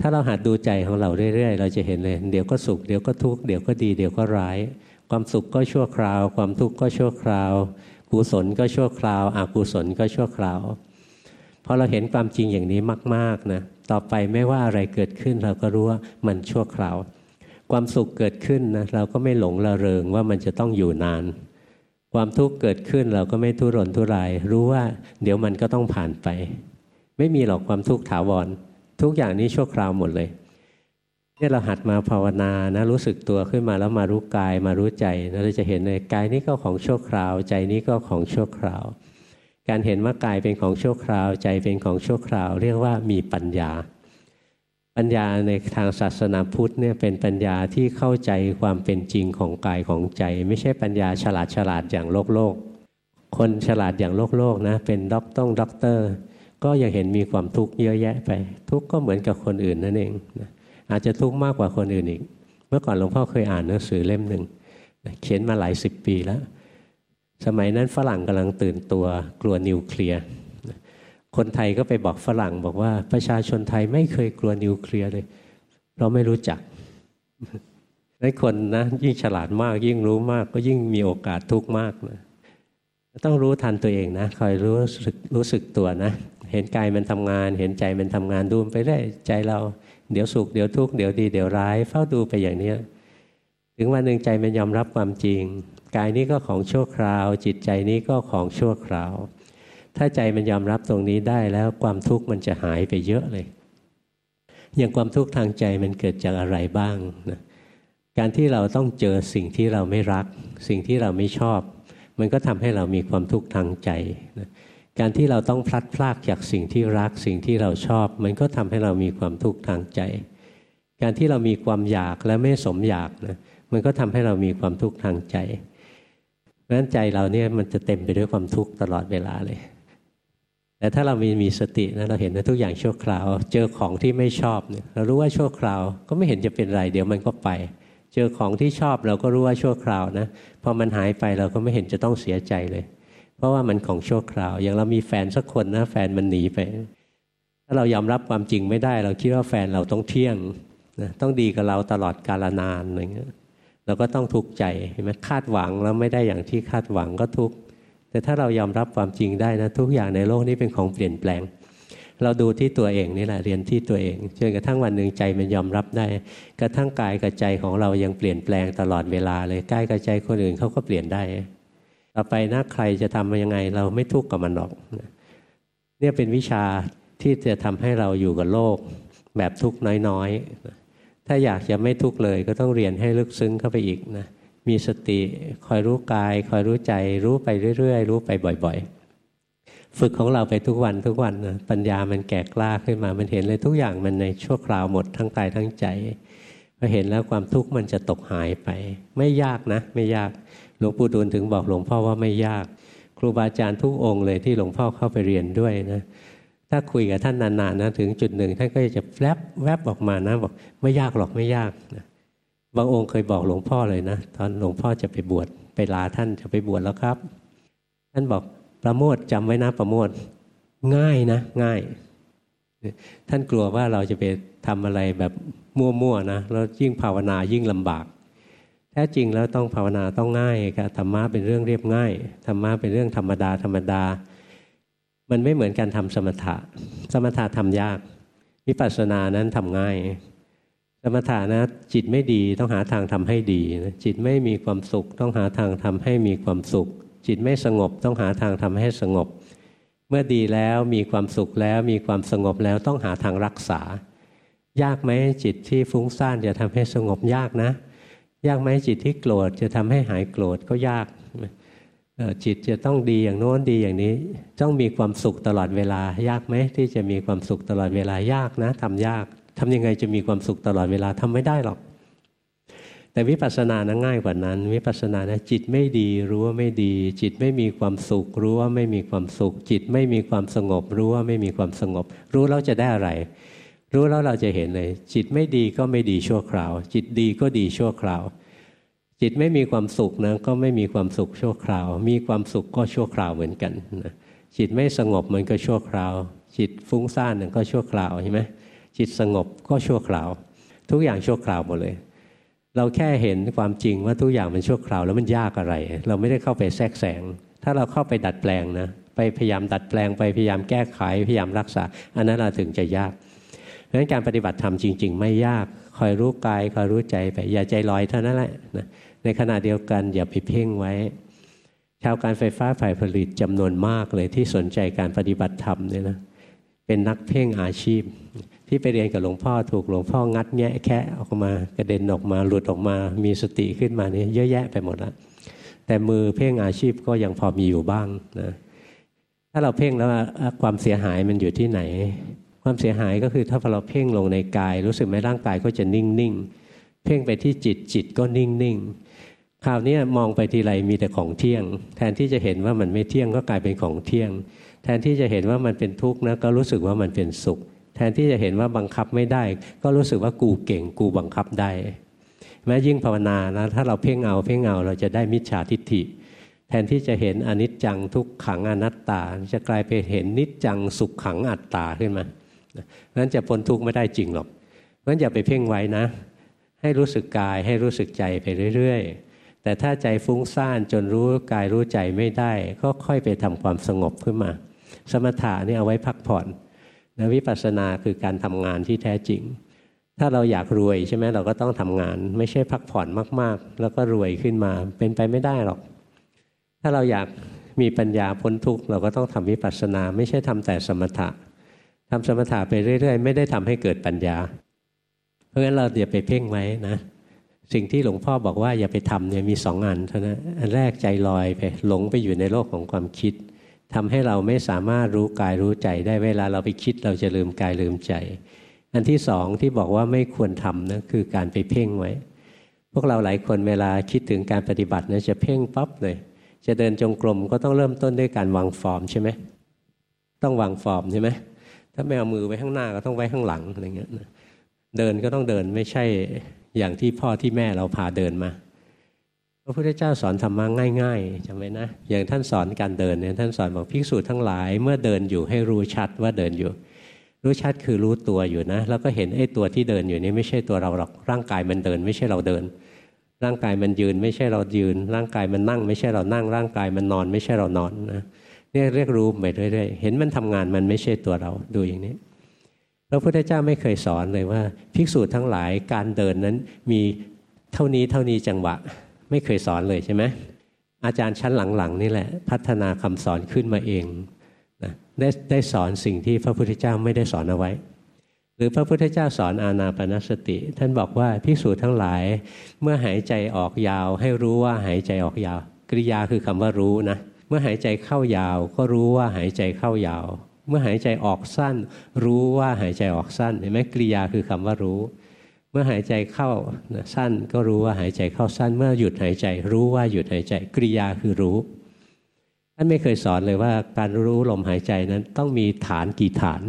ถ้าเราหัดดูใจของเราเรื่อยๆ เราจะเห็นเลย เดี๋ยวก็สุข เดี๋ยวก็ทุกข์ เดี๋ยวก็ดี เดี๋ยวก็ร้าย ความสุขก็ชั่วคราว ความทุกข์ก็ชั่วคราว กุศลก็ชั่วคราว อกุศลก็ชั่วคราว พอเราเห็นความจริงอย่างนี้มาก ๆ นะ ต่อไปไม่ว่าอะไรเกิดขึ้นเราก็รู้ว่ามันชั่วคราว ความสุขเกิดขึ้นนะเราก็ไม่หลงระเริงว่ามันจะต้องอยู่นาน ความทุกข์เกิดขึ้นเราก็ไม่ทุรนทุราย รู้ว่า เดี๋ยวมันก็ต้องผ่านไป ไม่มีหรอกความทุกข์ถาวร ทุกอย่างนี้ชั่วคราวหมดเลยเนี่ยเราหัดมาภาวนานะรู้สึกตัวขึ้นมาแล้วมารู้กายมารู้ใจเราจะเห็นเลยกายนี้ก็ของชั่วคราว ใจนี้ก็ของชั่วคราว การเห็นว่ากายเป็นของชั่วคราว ใจเป็นของชั่วคราว เรียกว่ามีปัญญา ปัญญาในทางศาสนาพุทธเนี่ยเป็นปัญญาที่เข้าใจความเป็นจริงของกายของใจ ไม่ใช่ปัญญาฉลาดฉลาดอย่างโลกโลก คนฉลาดอย่างโลกโลกนะเป็นด็อกต้องด็อกเตอร์ ก็ยังเห็นมีความทุกข์เยอะแยะไป ทุกข์ก็เหมือนกับคนอื่นนั่นเองนะอาจจะทุกข์มากกว่าคนอื่นอีก เมื่อก่อนหลวงพ่อเคยอ่านหนังสือเล่มหนึ่งเขียนมาหลายสิบปีแล้ว สมัยนั้นฝรั่งกำลังตื่นตัวกลัวนิวเคลียร์คนไทยก็ไปบอกฝรั่งบอกว่าประชาชนไทยไม่เคยกลัวนิวเคลียร์เลย เราไม่รู้จักนั้นคนนะยิ่งฉลาดมากยิ่งรู้มาก ก็ยิ่งมีโอกาสทุกข์มากนะต้องรู้ทันตัวเองนะคอยรู้สึกรู้สึกตัวนะ เห็นกายมันทำงาน เห็นใจมันทำงานดูไปได้ใจเราเดี๋ยวสุขเดี๋ยวทุกข์เดี๋ยวดีเดี๋ยวร้ายเฝ้าดูไปอย่างนี้ถึงวันหนึ่งใจมันยอมรับความจริง กายนี้ก็ของชั่วคราว จิตใจนี้ก็ของชั่วคราว ถ้าใจมันยอมรับตรงนี้ได้แล้วความทุกข์มันจะหายไปเยอะเลย อย่างความทุกข์ทางใจมันเกิดจากอะไรบ้างนะการที่เราต้องเจอสิ่งที่เราไม่รัก สิ่งที่เราไม่ชอบ มันก็ทำให้เรามีความทุกข์ทางใจนะ การที่เราต้องพลัดพรากจากสิ่งที่รักสิ่งที่เราชอบ มันก็ทำให้เรามีความทุกข์ทางใจ การที่เรามีความอยากและไม่สมอยากนะมันก็ทำให้เรามีความทุกข์ทางใจเพราะฉะนั้นใจเราเนี่ยมันจะเต็มไปด้วยความทุกข์ตลอดเวลาเลย แต่ถ้าเรามีมีสตินะเราเห็นนะทุกอย่างชั่วคราว เจอของที่ไม่ชอบเนี่ยเรารู้ว่าชั่วคราวก็ไม่เห็นจะเป็นไร เดี๋ยวมันก็ไป เจอของที่ชอบเราก็รู้ว่าชั่วคราวนะพอมันหายไปเราก็ไม่เห็นจะต้องเสียใจเลย เพราะว่ามันของชั่วคราว อย่างเรามีแฟนสักคนนะแฟนมันหนีไป ถ้าเรายอมรับความจริงไม่ได้ เราคิดว่าแฟนเราต้องเที่ยงนะต้องดีกับเราตลอดกาลนานอะไรเงี้ยเราก็ต้องทุกข์ใจเห็นไหมคาดหวังแล้วไม่ได้อย่างที่คาดหวังก็ทุกข์แต่ถ้าเรายอมรับความจริงได้นะทุกอย่างในโลกนี้เป็นของเปลี่ยนแปลง เราดูที่ตัวเองนี่แหละเรียนที่ตัวเองจนกระทั่งวันหนึ่งใจมันยอมรับได้ กระทั่งกายกับใจของเรายังเปลี่ยนแปลงตลอดเวลาเลยกายกับใจคนอื่นเขาก็เปลี่ยนได้ ต่อไปนะใครจะทำมายังไง เราไม่ทุกข์กับมันหรอก เนี่ยเป็นวิชาที่จะทำให้เราอยู่กับโลก แบบทุกข์น้อยๆ ถ้าอยากจะไม่ทุกข์เลย ก็ต้องเรียนให้ลึกซึ้งเข้าไปอีกนะ มีสติคอยรู้กาย คอยรู้ใจ รู้ไปเรื่อยๆ รู้ไปบ่อยๆ ฝึกของเราไปทุกวันทุกวันนะปัญญามันแก่กล้าขึ้นมา มันเห็นเลยทุกอย่างมันในชั่วคราวหมดทั้งกายทั้งใจพอเห็นแล้วความทุกข์มันจะตกหายไป ไม่ยากนะ ไม่ยาก หลวงปู่ดูลถึงบอกหลวงพ่อว่าไม่ยาก ครูบาอาจารย์ทุกองค์เลยที่หลวงพ่อเข้าไปเรียนด้วยนะถ้าคุยกับท่านนานๆนะถึงจุดหนึ่งท่านก็จะแวบแวบออกมานะบอกไม่ยากหรอกไม่ยากนะบางองค์เคยบอกหลวงพ่อเลยนะ ตอนหลวงพ่อจะไปบวชไปลาท่านจะไปบวชแล้วครับ ท่านบอกประโมทจำไว้นะประโมทง่ายนะง่าย ท่านกลัวว่าเราจะไปทำอะไรแบบมั่วๆนะแล้วยิ่งภาวนายิ่งลำบาก ท้จริงแล้วต้องภาวนาต้องง่ายครับธรรมะเป็นเรื่องเรียบง่ายธรรมะเป็นเรื่องธรรมดาธรรมดา มันไม่เหมือนการทำสมถะ สมถะทำยากวิปัสสนานั้นทำง่าย สมถะนะจิตไม่ดีต้องหาทางทำให้ดี จิตไม่มีความสุข ต้องหาทางทำให้มีความสุข จิตไม่สงบต้องหาทางทำให้สงบ เมื่อดีแล้วมีความสุขแล้วมีความสงบแล้วต้องหาทางรักษา ยากไหมจิตที่ฟุ้งซ่านจะทำให้สงบยากนะ ยากไหมจิตที่โกรธจะทำให้หายโกรธก็ยากจิตจะต้องดีอย่างโน้นดีอย่างนี้ ต้องมีความสุขตลอดเวลา ยากไหมที่จะมีความสุขตลอดเวลายากนะทำยากทำยังไงจะมีความสุขตลอดเวลาทำไม่ได้หรอก แต่วิปัสสนานะง่ายกว่านั้น วิปัสสนานะจิตไม่ดีรู้ว่าไม่ดี จิตไม่มีความสุข รู้ว่าไม่มีความสุข จิตไม่มีความสงบ รู้ว่าไม่มีความสงบ รู้แล้วจะได้อะไร รู้แล้วเราจะเห็นเลย จิตไม่ดีก็ไม่ดีชั่วคราว จิตดีก็ดีชั่วคราว จิตไม่มีความสุขนะก็ไม่มีความสุขชั่วคราว มีความสุขก็ชั่วคราวเหมือนกันนะจิตไม่สงบมันก็ชั่วคราว จิตฟุ้งซ่านก็ชั่วคราวใช่ไหมจิตสงบก็ชั่วคราว ทุกอย่างชั่วคราวหมดเลย เราแค่เห็นความจริงว่าทุกอย่างมันชั่วคราวแล้วมันยากอะไร เราไม่ได้เข้าไปแทรกแซงถ้าเราเข้าไปดัดแปลงนะไปพยายามดัดแปลงไปพยายามแก้ไขพยายามรักษา อันนั้นเราถึงจะยาก เพราะฉะนั้นการปฏิบัติธรรมจริง ๆ ไม่ยาก คอยรู้กายคอยรู้ใจไป อย่าใจลอยเท่านั้นแหละนะในขณะเดียวกันอย่าไปเพ่งไว้ ชาวการไฟฟ้าฝ่ายผลิตจำนวนมากเลยที่สนใจการปฏิบัติธรรมเนี่ยนะเป็นนักเพ่งอาชีพ ที่ไปเรียนกับหลวงพ่อถูกหลวงพ่องัดแงะแคะออกมากระเด็นออกมาหลุดออกมา มีสติขึ้นมานี่เยอะแยะไปหมดล้วแต่มือเพ่งอาชีพก็ยังพอมีอยู่บ้างนะถ้าเราเพ่งแล้วความเสียหายมันอยู่ที่ไหน ความเสียหายก็คือถ้าเราเพ่งลงในกาย รู้สึกไหมร่างกายก็จะนิ่งนิ่งเพ่งไปที่จิตจิตก็นิ่งนิ่งคราวนี้มองไปทีไรมีแต่ของเที่ยง แทนที่จะเห็นว่ามันไม่เที่ยงก็กลายเป็นของเที่ยง แทนที่จะเห็นว่ามันเป็นทุกข์นะก็รู้สึกว่ามันเป็นสุข แทนที่จะเห็นว่าบังคับไม่ได้ ก็รู้สึกว่ากูเก่งกูบังคับได้ แม้ยิ่งภาวนานะถ้าเราเพ่งเอาเพ่งเอาเราจะได้มิจฉาทิฏฐิแทนที่จะเห็นอนิจจังทุกขังอนัตตา จะกลายไปเห็นนิจจังสุขขังอัตตาขึ้นมา นั้นจะพ้นทุกข์ไม่ได้จริงหรอกงั้นอย่าไปเพ่งไว้นะ ให้รู้สึกกายให้รู้สึกใจไปเรื่อย ๆ แต่ถ้าใจฟุ้งซ่านจนรู้กายรู้ใจไม่ได้ ก็ค่อยไปทำความสงบขึ้นมา สมถะนี่เอาไว้พักผ่อนนะวิปัสสนาคือการทำงานที่แท้จริง ถ้าเราอยากรวยใช่ไหมเราก็ต้องทำงาน ไม่ใช่พักผ่อนมากๆ แล้วก็รวยขึ้นมาเป็นไปไม่ได้หรอก ถ้าเราอยากมีปัญญาพ้นทุกข์เราก็ต้องทำวิปัสสนา ไม่ใช่ทำแต่สมถะ ทำสมถะไปเรื่อย ๆ ไม่ได้ทำให้เกิดปัญญา เพราะฉะนั้นเราอย่าไปเพ่งไว้นะ สิ่งที่หลวงพ่อบอกว่าอย่าไปทำเนี่ยมีสองอันเท่านั้นอันแรกใจลอยไปหลงไปอยู่ในโลกของความคิดทำให้เราไม่สามารถรู้กายรู้ใจได้เวลาเราไปคิดเราจะลืมกายลืมใจ อันที่สองที่บอกว่าไม่ควรทำนะคือการไปเพ่งไว้ พวกเราหลายคนเวลาคิดถึงการปฏิบัตินะจะเพ่งปั๊บเลยจะเดินจงกรมก็ต้องเริ่มต้นด้วยการวางฟอร์มใช่ไหมต้องวางฟอร์มใช่ไหม ถ้าไม่เอามือไว้ข้างหน้าก็ต้องไว้ข้างหลังอะไรเงี้ยเดินก็ต้องเดินไม่ใช่อย่างที่พ่อที่แม่เราพาเดินมาพระพุทธเจ้าสอนธรรมะง่ายๆจำไว้นะ อย่างท่านสอนการเดินเนี่ยท่านสอนบอกภิกษุทั้งหลายเมื่อเดินอยู่ให้รู้ชัดว่าเดินอยู่ รู้ชัดคือรู้ตัวอยู่นะ แล้วก็เห็นไอ้ตัวที่เดินอยู่นี่ไม่ใช่ตัวเราหรอกร่างกายมันเดิน ไม่ใช่เราเดิน ร่างกายมันยืน ไม่ใช่เรายืน ร่างกายมันนั่ง ไม่ใช่เรานั่ง ร่างกายมันนอน ไม่ใช่เรานอนนะ นี่เรียกรู้ไปเรื่อยๆเห็นมันทำงานมันไม่ใช่ตัวเราดูอย่างนี้พระพุทธเจ้าไม่เคยสอนเลยว่า ภิกษุทั้งหลายการเดินนั้นมีเท่านี้เท่านี้จังหวะ ไม่เคยสอนเลยใช่ไหมอาจารย์ชั้นหลังๆนี่แหละพัฒนาคำสอนขึ้นมาเองนะได้ได้สอนสิ่งที่พระพุทธเจ้าไม่ได้สอนเอาไว้ หรือพระพุทธเจ้าสอนอานาปนสติ ท่านบอกว่าภิกษุทั้งหลาย เมื่อหายใจออกยาว ให้รู้ว่าหายใจออกยาวกริยาคือคำว่ารู้นะ เมื่อหายใจเข้ายาว ก็รู้ว่าหายใจเข้ายาว เมื่อหายใจออกสั้น รู้ว่าหายใจออกสั้นเห็นไหมกริยาคือคำว่ารู้ เมื่อหายใจเข้าสั้น ก็รู้ว่าหายใจเข้าสั้น เมื่อหยุดหายใจ รู้ว่าหยุดหายใจกริยาคือรู้ท่านไม่เคยสอนเลยว่าการรู้ลมหายใจนั้นต้องมีฐานกี่ฐาน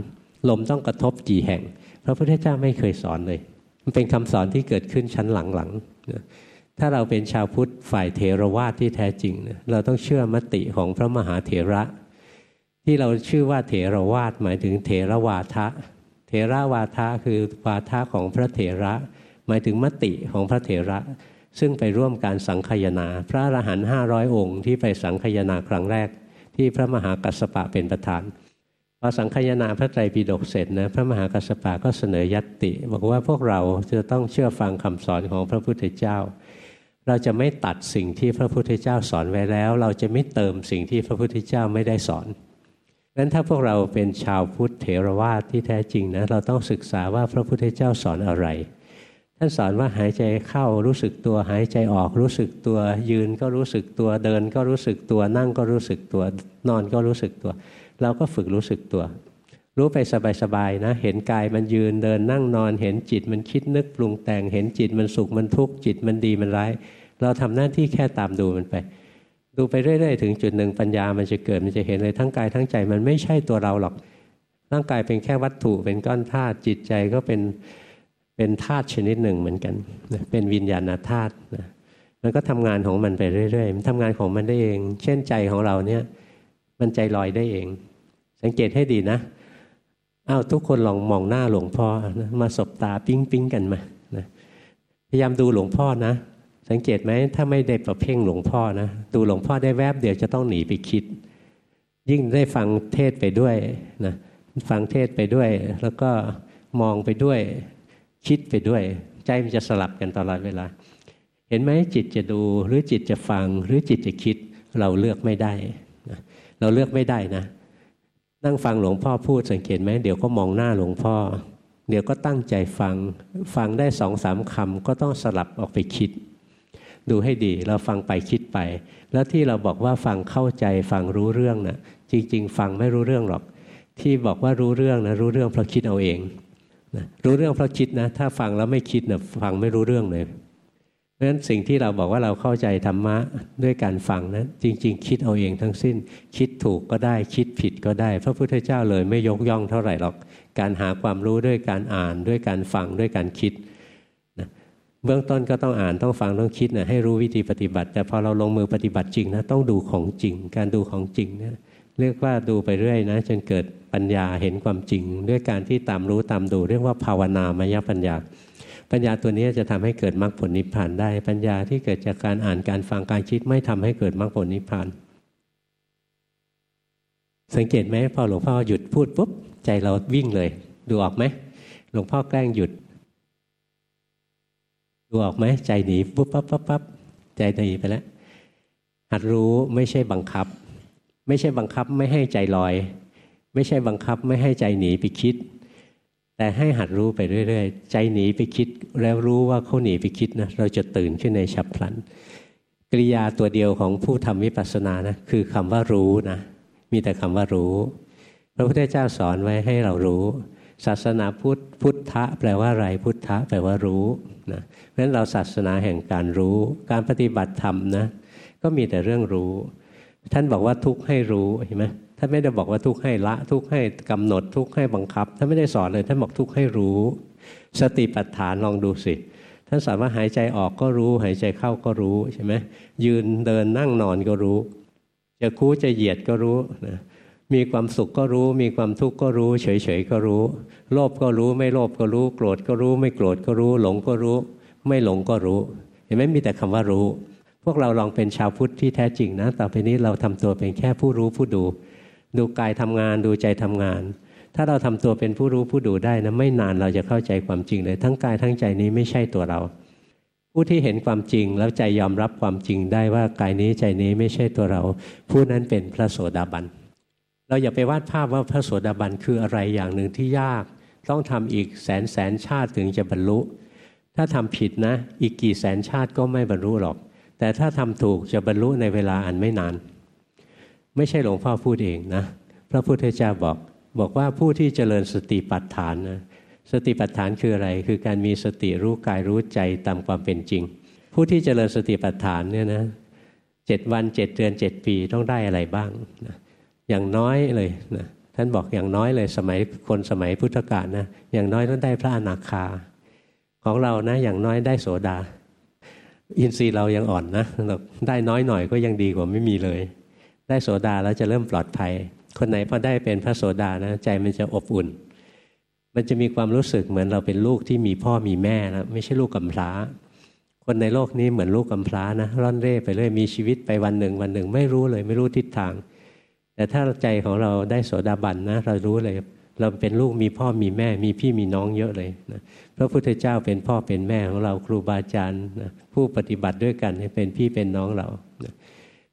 ลมต้องกระทบกี่แห่งพระพุทธเจ้าไม่เคยสอนเลย มันเป็นคำสอนที่เกิดขึ้นชั้นหลังๆ ถ้าเราเป็นชาวพุทธฝ่ายเถรวาทที่แท้จริง เราต้องเชื่อมติของพระมหาเถระ ที่เราชื่อว่าเถรวาทหมายถึงเถรวาทะ เถรวาทะคือวาทะของพระเถระ หมายถึงมติของพระเถระ ซึ่งไปร่วมการสังคยนา พระอรหันต์ห้าร้อยองค์ที่ไปสังคยนาครั้งแรก ที่พระมหากัสสปะเป็นประธานพอสังคยนาพระไตรปิฎกเสร็จนะพระมหากัสสปะก็เสนอยัตติ บอกว่าพวกเราจะต้องเชื่อฟังคำสอนของพระพุทธเจ้า เราจะไม่ตัดสิ่งที่พระพุทธเจ้าสอนไว้แล้ว เราจะไม่เติมสิ่งที่พระพุทธเจ้าไม่ได้สอนงั้นถ้าพวกเราเป็นชาวพุทธเถรวาทที่แท้จริงนะเราต้องศึกษาว่าพระพุทธเจ้าสอนอะไร ท่านสอนว่าหายใจเข้ารู้สึกตัวหายใจออกรู้สึกตัวยืนก็รู้สึกตัวเดิน ก็รู้สึกตัวนั่งก็รู้สึกตัวนอนก็รู้สึกตัว เราก็ฝึกรู้สึกตัว รู้ไปสบายๆนะเห็นกายมันยืนเดินนั่งนอน เห็นจิตมันคิดนึกปรุงแต่งเห็นจิตมันสุขมันทุกข์จิตมันดีมันร้าย เราทำหน้าที่แค่ตามดูมันไป ดูไปเรื่อยๆ ถึงจุดหนึ่งปัญญามันจะเกิดมันจะเห็นเลยทั้งกายทั้งใจมันไม่ใช่ตัวเราหรอก ร่างกายเป็นแค่วัตถุเป็นก้อนธาตุจิตใจก็เป็นเป็นธาตุชนิดหนึ่งเหมือนกันเป็นวิญญาณธาตุนะมันก็ทำงานของมันไปเรื่อยๆ มันทำงานของมันได้เอง เช่นใจของเราเนี่ย มันใจลอยได้เอง สังเกตให้ดีนะอ้าวทุกคนลองมองหน้าหลวงพ่อนะมาสบตาปิ้งปิ้งกันมานะพยายามดูหลวงพ่อนะ สังเกตไหมถ้าไม่ได้ประเพ่งหลวงพ่อนะดูหลวงพ่อได้แวบเดียวจะต้องหนีไปคิด ยิ่งได้ฟังเทศไปด้วยนะฟังเทศไปด้วย แล้วก็มองไปด้วย คิดไปด้วย ใจมันจะสลับกันตลอดเวลา เห็นไหมจิตจะดูหรือจิตจะฟัง หรือจิตจะคิดเราเลือกไม่ได้นะเราเลือกไม่ได้นะ นั่งฟังหลวงพ่อพูดสังเกตไหมเดี๋ยวก็มองหน้าหลวงพ่อ เดี๋ยวก็ตั้งใจฟัง ฟังได้สองสามคำก็ต้องสลับออกไปคิด ดูให้ดีเราฟังไปคิดไป แล้วที่เราบอกว่าฟังเข้าใจฟังรู้เรื่องนะจริง ๆ ฟังไม่รู้เรื่องหรอก ที่บอกว่ารู้เรื่องนะรู้เรื่องเพราะคิดเอาเองนะรู้เรื่องเพราะคิดนะ ถ้าฟังแล้วไม่คิดนะฟังไม่รู้เรื่องเลยเพราะฉะนั้นสิ่งที่เราบอกว่าเราเข้าใจธรรมะด้วยการฟังนะั้นจริง ๆ คิดเอาเองทั้งสิ้น คิดถูกก็ได้คิดผิดก็ได้ พระพุทธเจ้าเลยไม่ยกย่องเท่าไหร่หรอก การหาความรู้ด้วยการอ่านด้วยการฟังด้วยการคิด เบื้องต้นก็ต้องอ่านต้องฟังต้องคิดนะให้รู้วิธีปฏิบัติ แต่พอเราลงมือปฏิบัติจริงนะต้องดูของจริง การดูของจริงเนี่ยเรียกว่าดูไปเรื่อยนะ จนเกิดปัญญาเห็นความจริง ด้วยการที่ตามรู้ตามดู เรียกว่าภาวนามยปัญญา ปัญญาตัวนี้จะทำให้เกิดมรรคผลนิพพานได้ ปัญญาที่เกิดจากการอ่านการฟังการคิดไม่ทำให้เกิดมรรคผลนิพพาน สังเกตไหมพอหลวงพ่อหยุดพูดปุ๊บใจเราวิ่งเลย ดูออกไหมหลวงพ่อแกล้งหยุด ดูออกไหมใจหนีปุ๊บปั๊บปั๊บปั๊บใจหนีไปแล้วหัดรู้ไม่ใช่บังคับ ไม่ใช่บังคับไม่ให้ใจลอย ไม่ใช่บังคับไม่ให้ใจหนีไปคิด แต่ให้หัดรู้ไปเรื่อย ๆ ใจหนีไปคิด แล้วรู้ว่าเขาหนีไปคิดนะเราจะตื่นขึ้นในฉับพลันกริยาตัวเดียวของผู้ทำวิปัสสนานะคือคำว่ารู้นะมีแต่คำว่ารู้ พระพุทธเจ้าสอนไว้ให้เรารู้ ศาสนาพุทธพุทธะแปลว่าอะไรพุทธะแปลว่ารู้นะเพราะฉะนั้นเราศาสนาแห่งการรู้ การปฏิบัติธรรมนะก็มีแต่เรื่องรู้ ท่านบอกว่าทุกให้รู้เห็นไหมท่านไม่ได้บอกว่าทุกให้ละ ทุกให้กำหนดทุกให้บังคับท่านไม่ได้สอนเลยท่านบอกทุกให้รู้ สติปัฏฐานลองดูสิท่านสอนว่าหายใจออกก็รู้ หายใจเข้าก็รู้ใช่ไหมยืนเดินนั่งนอนก็รู้ จะคู่จะเหยียดก็รู้นะ มีความสุขก็รู้ มีความทุกข์ก็รู้ เฉยๆก็รู้ โลภก็รู้ไม่โลภก็รู้ โกรธก็รู้ ไม่โกรธก็รู้ หลงก็รู้ ไม่หลงก็รู้ เห็นไหมมีแต่คำว่ารู้ พวกเราลองเป็นชาวพุทธที่แท้จริงนะต่อไปนี้เราทำตัวเป็นแค่ผู้รู้ผู้ดู ดูกายทำงานดูใจทำงาน ถ้าเราทำตัวเป็นผู้รู้ผู้ดูได้นะไม่นานเราจะเข้าใจความจริงเลย ทั้งกายทั้งใจนี้ไม่ใช่ตัวเรา ผู้ที่เห็นความจริงแล้วใจยอมรับความจริงได้ว่ากายนี้ใจนี้ไม่ใช่ตัวเรา ผู้นั้นเป็นพระโสดาบัน เราอย่าไปวาดภาพว่าพระโสดาบันคืออะไรอย่างหนึ่งที่ยาก ต้องทำอีกแสนแสนชาติถึงจะบรรลุ ถ้าทำผิดนะ อีกกี่แสนชาติก็ไม่บรรลุหรอก แต่ถ้าทำถูกจะบรรลุในเวลาอันไม่นาน ไม่ใช่หลวงพ่อพูดเองนะ พระพุทธเจ้าบอกบอกว่าผู้ที่เจริญสติปัฏฐานนะสติปัฏฐานคืออะไร คือการมีสติรู้กายรู้ใจตามความเป็นจริง ผู้ที่เจริญสติปัฏฐานเนี่ยนะเจ็ดวันเจ็ดเดือนเจ็ดปีต้องได้อะไรบ้างนะ อย่างน้อยเลยนะท่านบอกอย่างน้อยเลยสมัยคนสมัยพุทธกาลนะอย่างน้อยต้องได้พระอนาคา ของเรานะอย่างน้อยได้โสดา อินทรีย์เรายังอ่อนนะได้น้อยหน่อยก็ยังดีกว่าไม่มีเลย ได้โสดาแล้วจะเริ่มปลอดภัย คนไหนพอได้เป็นพระโสดานะใจมันจะอบอุ่น มันจะมีความรู้สึกเหมือนเราเป็นลูกที่มีพ่อมีแม่นะไม่ใช่ลูกกำพร้าคนในโลกนี้เหมือนลูกกำพร้านะร่อนเร่ไปเรื่อยมีชีวิตไปวันหนึ่ง วันหนึ่งไม่รู้เลยไม่รู้ทิศทาง แต่ถ้าใจของเราได้โสดาบันนะเรารู้เลย เราเป็นลูกมีพ่อมีแม่ มีพี่มีน้องเยอะเลยนะพระพุทธเจ้าเป็นพ่อเป็นแม่ของเราครูบาอาจารย์นะผู้ปฏิบัติด้วยกันเป็นพี่เป็นน้องเรานะ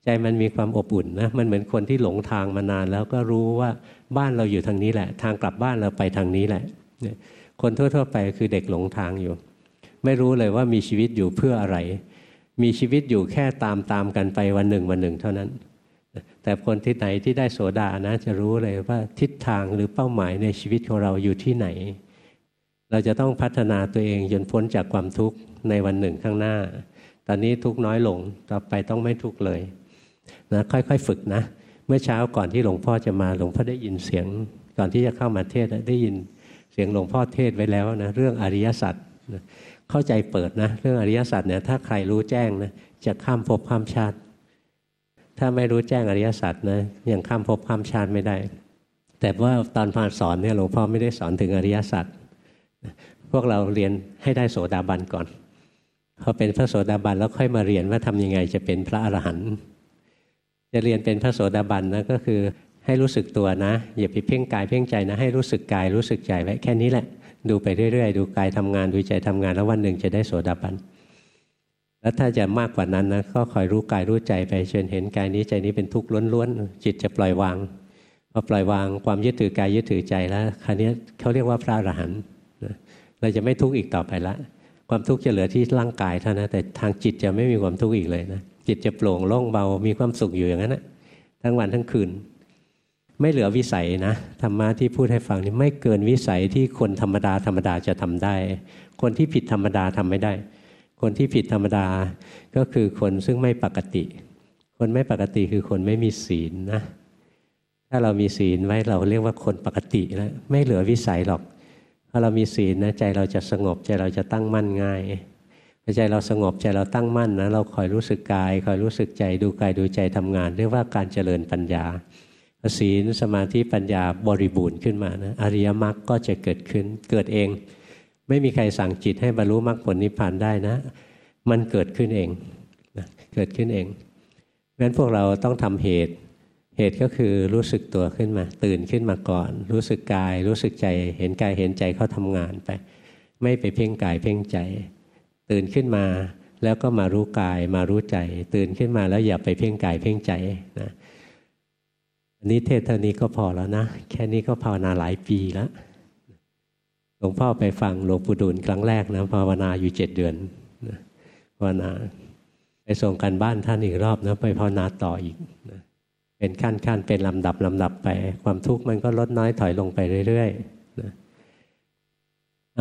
ใจมันมีความอบอุ่นนะมันเหมือนคนที่หลงทางมานาน แล้วก็รู้ว่าบ้านเราอยู่ทางนี้แหละ ทางกลับบ้านเราไปทางนี้แหละ คนทั่ว ๆ ไปคือเด็กหลงทางอยู่ ไม่รู้เลยว่ามีชีวิตอยู่เพื่ออะไร มีชีวิตอยู่แค่ตามตามกันไปวันหนึ่งวันหนึ่งเท่านั้น แต่คนที่ไหนที่ได้โสดานะจะรู้เลยว่าทิศทางหรือเป้าหมายในชีวิตของเราอยู่ที่ไหน เราจะต้องพัฒนาตัวเองจนพ้นจากความทุกข์ในวันหนึ่งข้างหน้า ตอนนี้ทุกน้อยลงต่อไปต้องไม่ทุกข์เลยนะค่อยๆฝึกนะ เมื่อเช้าก่อนที่หลวงพ่อจะมาหลวงพ่อได้ยินเสียงก่อนที่จะเข้ามาเทศได้ยินเสียงหลวงพ่อเทศไว้แล้วนะเรื่องอริยสัจเข้าใจเปิดนะ เรื่องอริยสัจเนี่ยถ้าใครรู้แจ้งนะจะข้ามภพข้ามชาติ ถ้าไม่รู้แจ้งอริยสัจนะยังข้ามภพข้ามชาติไม่ได้ แต่ว่าตอนพาสอนเนี่ยหลวงพ่อไม่ได้สอนถึงอริยสัจพวกเราเรียนให้ได้โสดาบันก่อนพอเป็นพระโสดาบันแล้วค่อยมาเรียนว่าทำยังไงจะเป็นพระอรหันต์จะเรียนเป็นพระโสดาบันนะก็คือให้รู้สึกตัวนะ อย่าไปเพ่งกายเพ่งใจนะ ให้รู้สึกกายรู้สึกใจไว้แค่นี้แหละ ดูไปเรื่อยๆ ดูกายทำงานดูใจทำงานแล้ววันหนึ่งจะได้โสดาบัน แล้วถ้าจะมากกว่านั้นนะก็คอยรู้กายรู้ใจไปจนเห็นกายนี้ใจนี้เป็นทุกข์ล้วนๆจิตจะปล่อยวางพอปล่อยวางความยึดถือกายยึดถือใจแล้วคราวนี้เขาเรียกว่าพระอรหันต์เราจะไม่ทุกข์อีกต่อไปละ ความทุกข์จะเหลือที่ร่างกายเท่านั้นแต่ทางจิตจะไม่มีความทุกข์อีกเลยนะจิตจะโปร่งโล่งเบามีความสุขอยู่อย่างนั้นนะทั้งวันทั้งคืน ไม่เหลือวิสัยนะธรรมะที่พูดให้ฟังนี่ไม่เกินวิสัยที่คนธรรมดาธรรมดาจะทำได้ คนที่ผิดธรรมดาทำไม่ได้ คนที่ผิดธรรมดาก็คือคนซึ่งไม่ปกติ คนไม่ปกติคือคนไม่มีศีลนะ ถ้าเรามีศีลไว้เราเรียกว่าคนปกติแล้วไม่เหลือวิสัยหรอกพอเรามีศีลนะใจเราจะสงบใจเราจะตั้งมั่นง่ายใจเราสงบใจเราตั้งมั่นนะเราคอยรู้สึกกายคอยรู้สึกใจดูกายดูใจทำงาน เรียกว่าการเจริญปัญญาศีลสมาธิปัญญาบริบูรณ์ขึ้นมานะอริยมรรคก็จะเกิดขึ้นเกิดเอง ไม่มีใครสั่งจิตให้บรรลุมรรคผลนิพพานได้นะ มันเกิดขึ้นเองนะเกิดขึ้นเองงั้นพวกเราต้องทำเหตุ เหตุก็คือรู้สึกตัวขึ้นมา ตื่นขึ้นมาก่อน รู้สึกกาย รู้สึกใจเห็นกายเห็นใจเขาทำงานไป ไม่ไปเพ่งกายเพ่งใจ ตื่นขึ้นมาแล้วก็มารู้กายมารู้ใจ ตื่นขึ้นมาแล้วอย่าไปเพ่งกายเพ่งใจนะอันนี้เทศเท่านี้ก็พอแล้วนะ แค่นี้ก็ภาวนาหลายปีแล้ว หลวงพ่อไปฟังหลวงปู่ดูลครั้งแรกนะภาวนาอยู่เจ็ดเดือนภาวนาไปส่งกันบ้านท่านอีกรอบนะไปภาวนาต่ออีกนะเป็นขั้นขั้นเป็นลำดับลำดับไป ความทุกข์มันก็ลดน้อยถอยลงไปเรื่อยๆนะ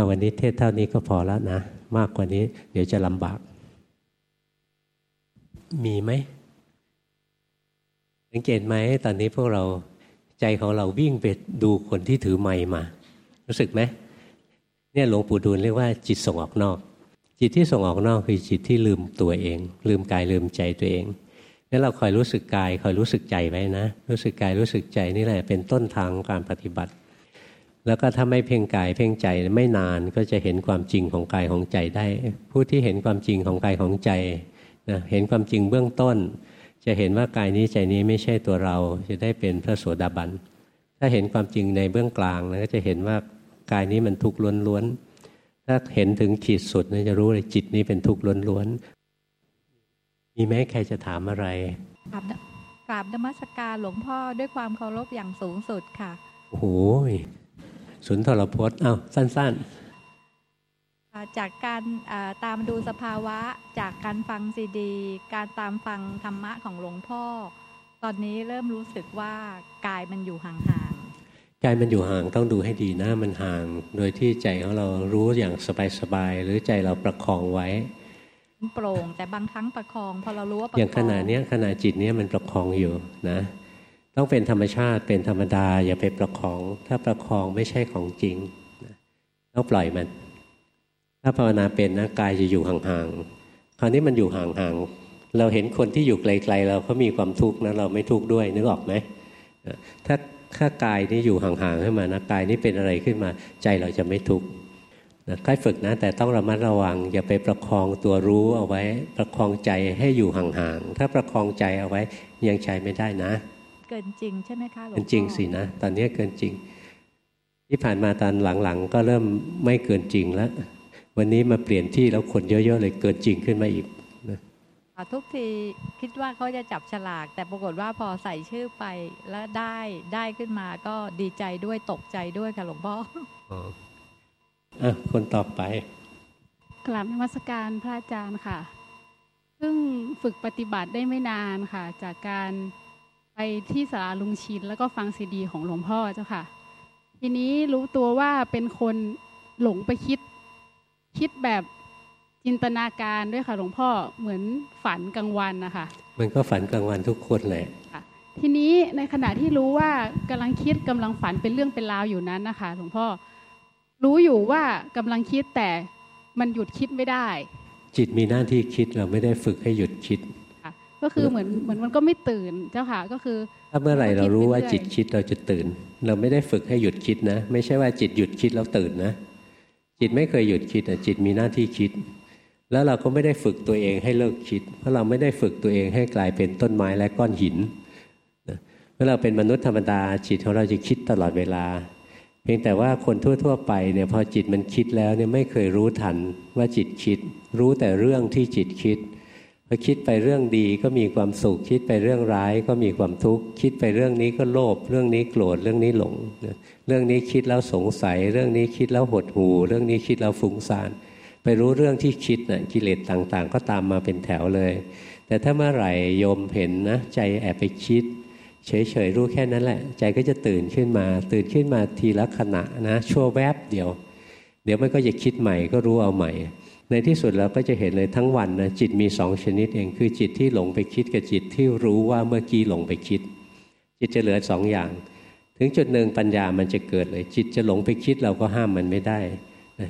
วันนี้เทศเท่านี้ก็พอแล้วนะ มากกว่านี้ เดี๋ยวจะลำบาก มีไหมสังเกตไหมตอนนี้พวกเราใจของเราวิ่งไปดูคนที่ถือไม้มา รู้สึกไหม เนี่ยหลวงปู่ดูลเรียกว่าจิตส่งออกนอก จิตที่ส่งออกนอกคือจิตที่ลืมตัวเอง ลืมกายลืมใจตัวเองนั่นเราคอยรู้สึกกายคอยรู้สึกใจไว้นะ รู้สึกกายรู้สึกใจนี่แหละเป็นต้นทางการปฏิบัติ แล้วก็ถ้าไม่เพ่งกายเพ่งใจไม่นานก็จะเห็นความจริงของกายของใจได้ ผู้ที่เห็นความจริงของกายของใจนะเห็นความจริงเบื้องต้น จะเห็นว่ากายนี้ใจนี้ไม่ใช่ตัวเราจะได้เป็นพระโสดาบันถ้าเห็นความจริงในเบื้องกลางนะก็จะเห็นว่า กายนี้มันทุกข์ล้วนๆถ้าเห็นถึงขีดสุดนะจะรู้เลยจิตนี้เป็นทุกข์ล้วนๆมีไหมใครจะถามอะไรกราบกราบนมัสการหลวงพ่อด้วยความเคารพอย่างสูงสุดค่ะโอ้โหสุนทรพจน์เอ้าสั้น ๆจากการตามดูสภาวะจากการฟังซีดี การตามฟังธรรมะของหลวงพ่อ ตอนนี้เริ่มรู้สึกว่ากายมันอยู่ห่าง ๆกายมันอยู่ห่างต้องดูให้ดีนะมันห่าง โดยที่ใจของเรารู้อย่างสบายๆหรือใจเราประคองไว้ โปร่งแต่บางครั้งประคองพอเรารู้ว่าอย่างขณะนี้ขณะจิตนี้มันประคองอยู่นะ ต้องเป็นธรรมชาติเป็นธรรมดา อย่าไปประคอง ถ้าประคองไม่ใช่ของจริงต้องปล่อยมัน ถ้าภาวนาเป็นนะกายจะอยู่ห่างๆคราวนี้มันอยู่ห่างๆเราเห็นคนที่อยู่ไกลๆเราเขามีความทุกข์นะเราไม่ทุกข์ด้วยนึกออกไหมถ้า ถ้ากายนี้อยู่ห่างๆขึ้นมานะกายนี้เป็นอะไรขึ้นมา ใจเราจะไม่ทุกข์นะค่อยฝึกนะ แต่ต้องระมัดระวัง อย่าไปประคองตัวรู้เอาไว้ ประคองใจให้อยู่ห่างๆถ้าประคองใจเอาไว้ยังใช้ไม่ได้นะ เกินจริงใช่ไหมคะหลวงพ่อเกินจริงสินะ ตอนนี้เกินจริง ที่ผ่านมาตอนหลังๆ ก็เริ่มไม่เกินจริงแล้ววันนี้มาเปลี่ยนที่แล้วคนเยอะๆเลยเกิดจริงขึ้นมาอีกนะ ทุกทีคิดว่าเขาจะจับฉลาก แต่ปรากฏว่าพอใส่ชื่อไปแล้วได้ได้ขึ้นมาก็ดีใจด้วยตกใจด้วยค่ะหลวงพ่ออะคนต่อไป กลับนมัสการพระอาจารย์ค่ะเพิ่งฝึกปฏิบัติได้ไม่นานค่ะ จากการไปที่สาราลุงชิน แล้วก็ฟังซีดี ของหลวงพ่อเจ้าค่ะ ทีนี้รู้ตัวว่าเป็นคนหลงไปคิด คิดแบบ จินตนาการด้วยค่ะหลวงพ่อเหมือนฝันกลางวันนะคะมันก็ฝันกลางวันทุกคนเลยทีนี้ในขณะที่รู้ว่ากำลังคิดกำลังฝันเป็นเรื่องเป็นราวอยู่นั้นนะคะหลวงพ่อรู้อยู่ว่ากำลังคิดแต่มันหยุดคิดไม่ได้ จิตมีหน้าที่คิดเราไม่ได้ฝึกให้หยุดคิดก็คือเหมือนเหมือนมันก็ไม่ตื่นเจ้าค่ะก็คือ ถ้าเมื่อไหร่เรารู้ว่าจิตคิดเราจะตื่น เราไม่ได้ฝึกให้หยุดคิดนะ ไม่ใช่ว่าจิตหยุดคิดแล้วตื่นนะ จิตไม่เคยหยุดคิดจิตมีหน้าที่คิด แล้วเราก็ไม่ได้ฝึกตัวเองให้เลิกคิด เพราะเราไม่ได้ฝึกตัวเองให้กลายเป็นต้นไม้และก้อนหินเมื่อเราเป็นมนุษย์ธรรมดาจิตของเราจะคิดตลอดเวลา เพียงแต่ว่าคนทั่ว ๆ ไปเนี่ยพอจิตมันคิดแล้วเนี่ยไม่เคยรู้ทันว่าจิตคิด รู้แต่เรื่องที่จิตคิดพอคิดไปเรื่องดีก็มีความสุขคิดไปเรื่องร้ายก็มีความทุกข์คิดไปเรื่องนี้ก็โลภเรื่องนี้โกรธเรื่องนี้หลง เรื่องนี้คิดแล้วสงสัย เรื่องนี้คิดแล้วหดหู่เรื่องนี้คิดแล้วฟุ้งซ่าน ไปรู้เรื่องที่คิดนะ่ะกิเลสต่างๆ ก็ตามมาเป็นแถวเลย แต่ถ้าเมื่อไหร่โยมเห็นนะ ใจแอบไปคิด เฉยๆรู้แค่นั้นแหละ ใจก็จะตื่นขึ้นมา ตื่นขึ้นมาทีละขณะนะชั่วแวบเดียว เดี๋ยวมันก็จะคิดใหม่ก็รู้เอาใหม่ ในที่สุดเราก็จะเห็นเลยทั้งวันนะจิตมีสองชนิดเองคือจิตที่หลงไปคิดกับจิตที่รู้ว่าเมื่อกี้หลงไปคิด จิตจะเหลือสองอย่าง ถึงจุดหนึ่งปัญญามันจะเกิดเลย จิตจะหลงไปคิดเราก็ห้ามมันไม่ได้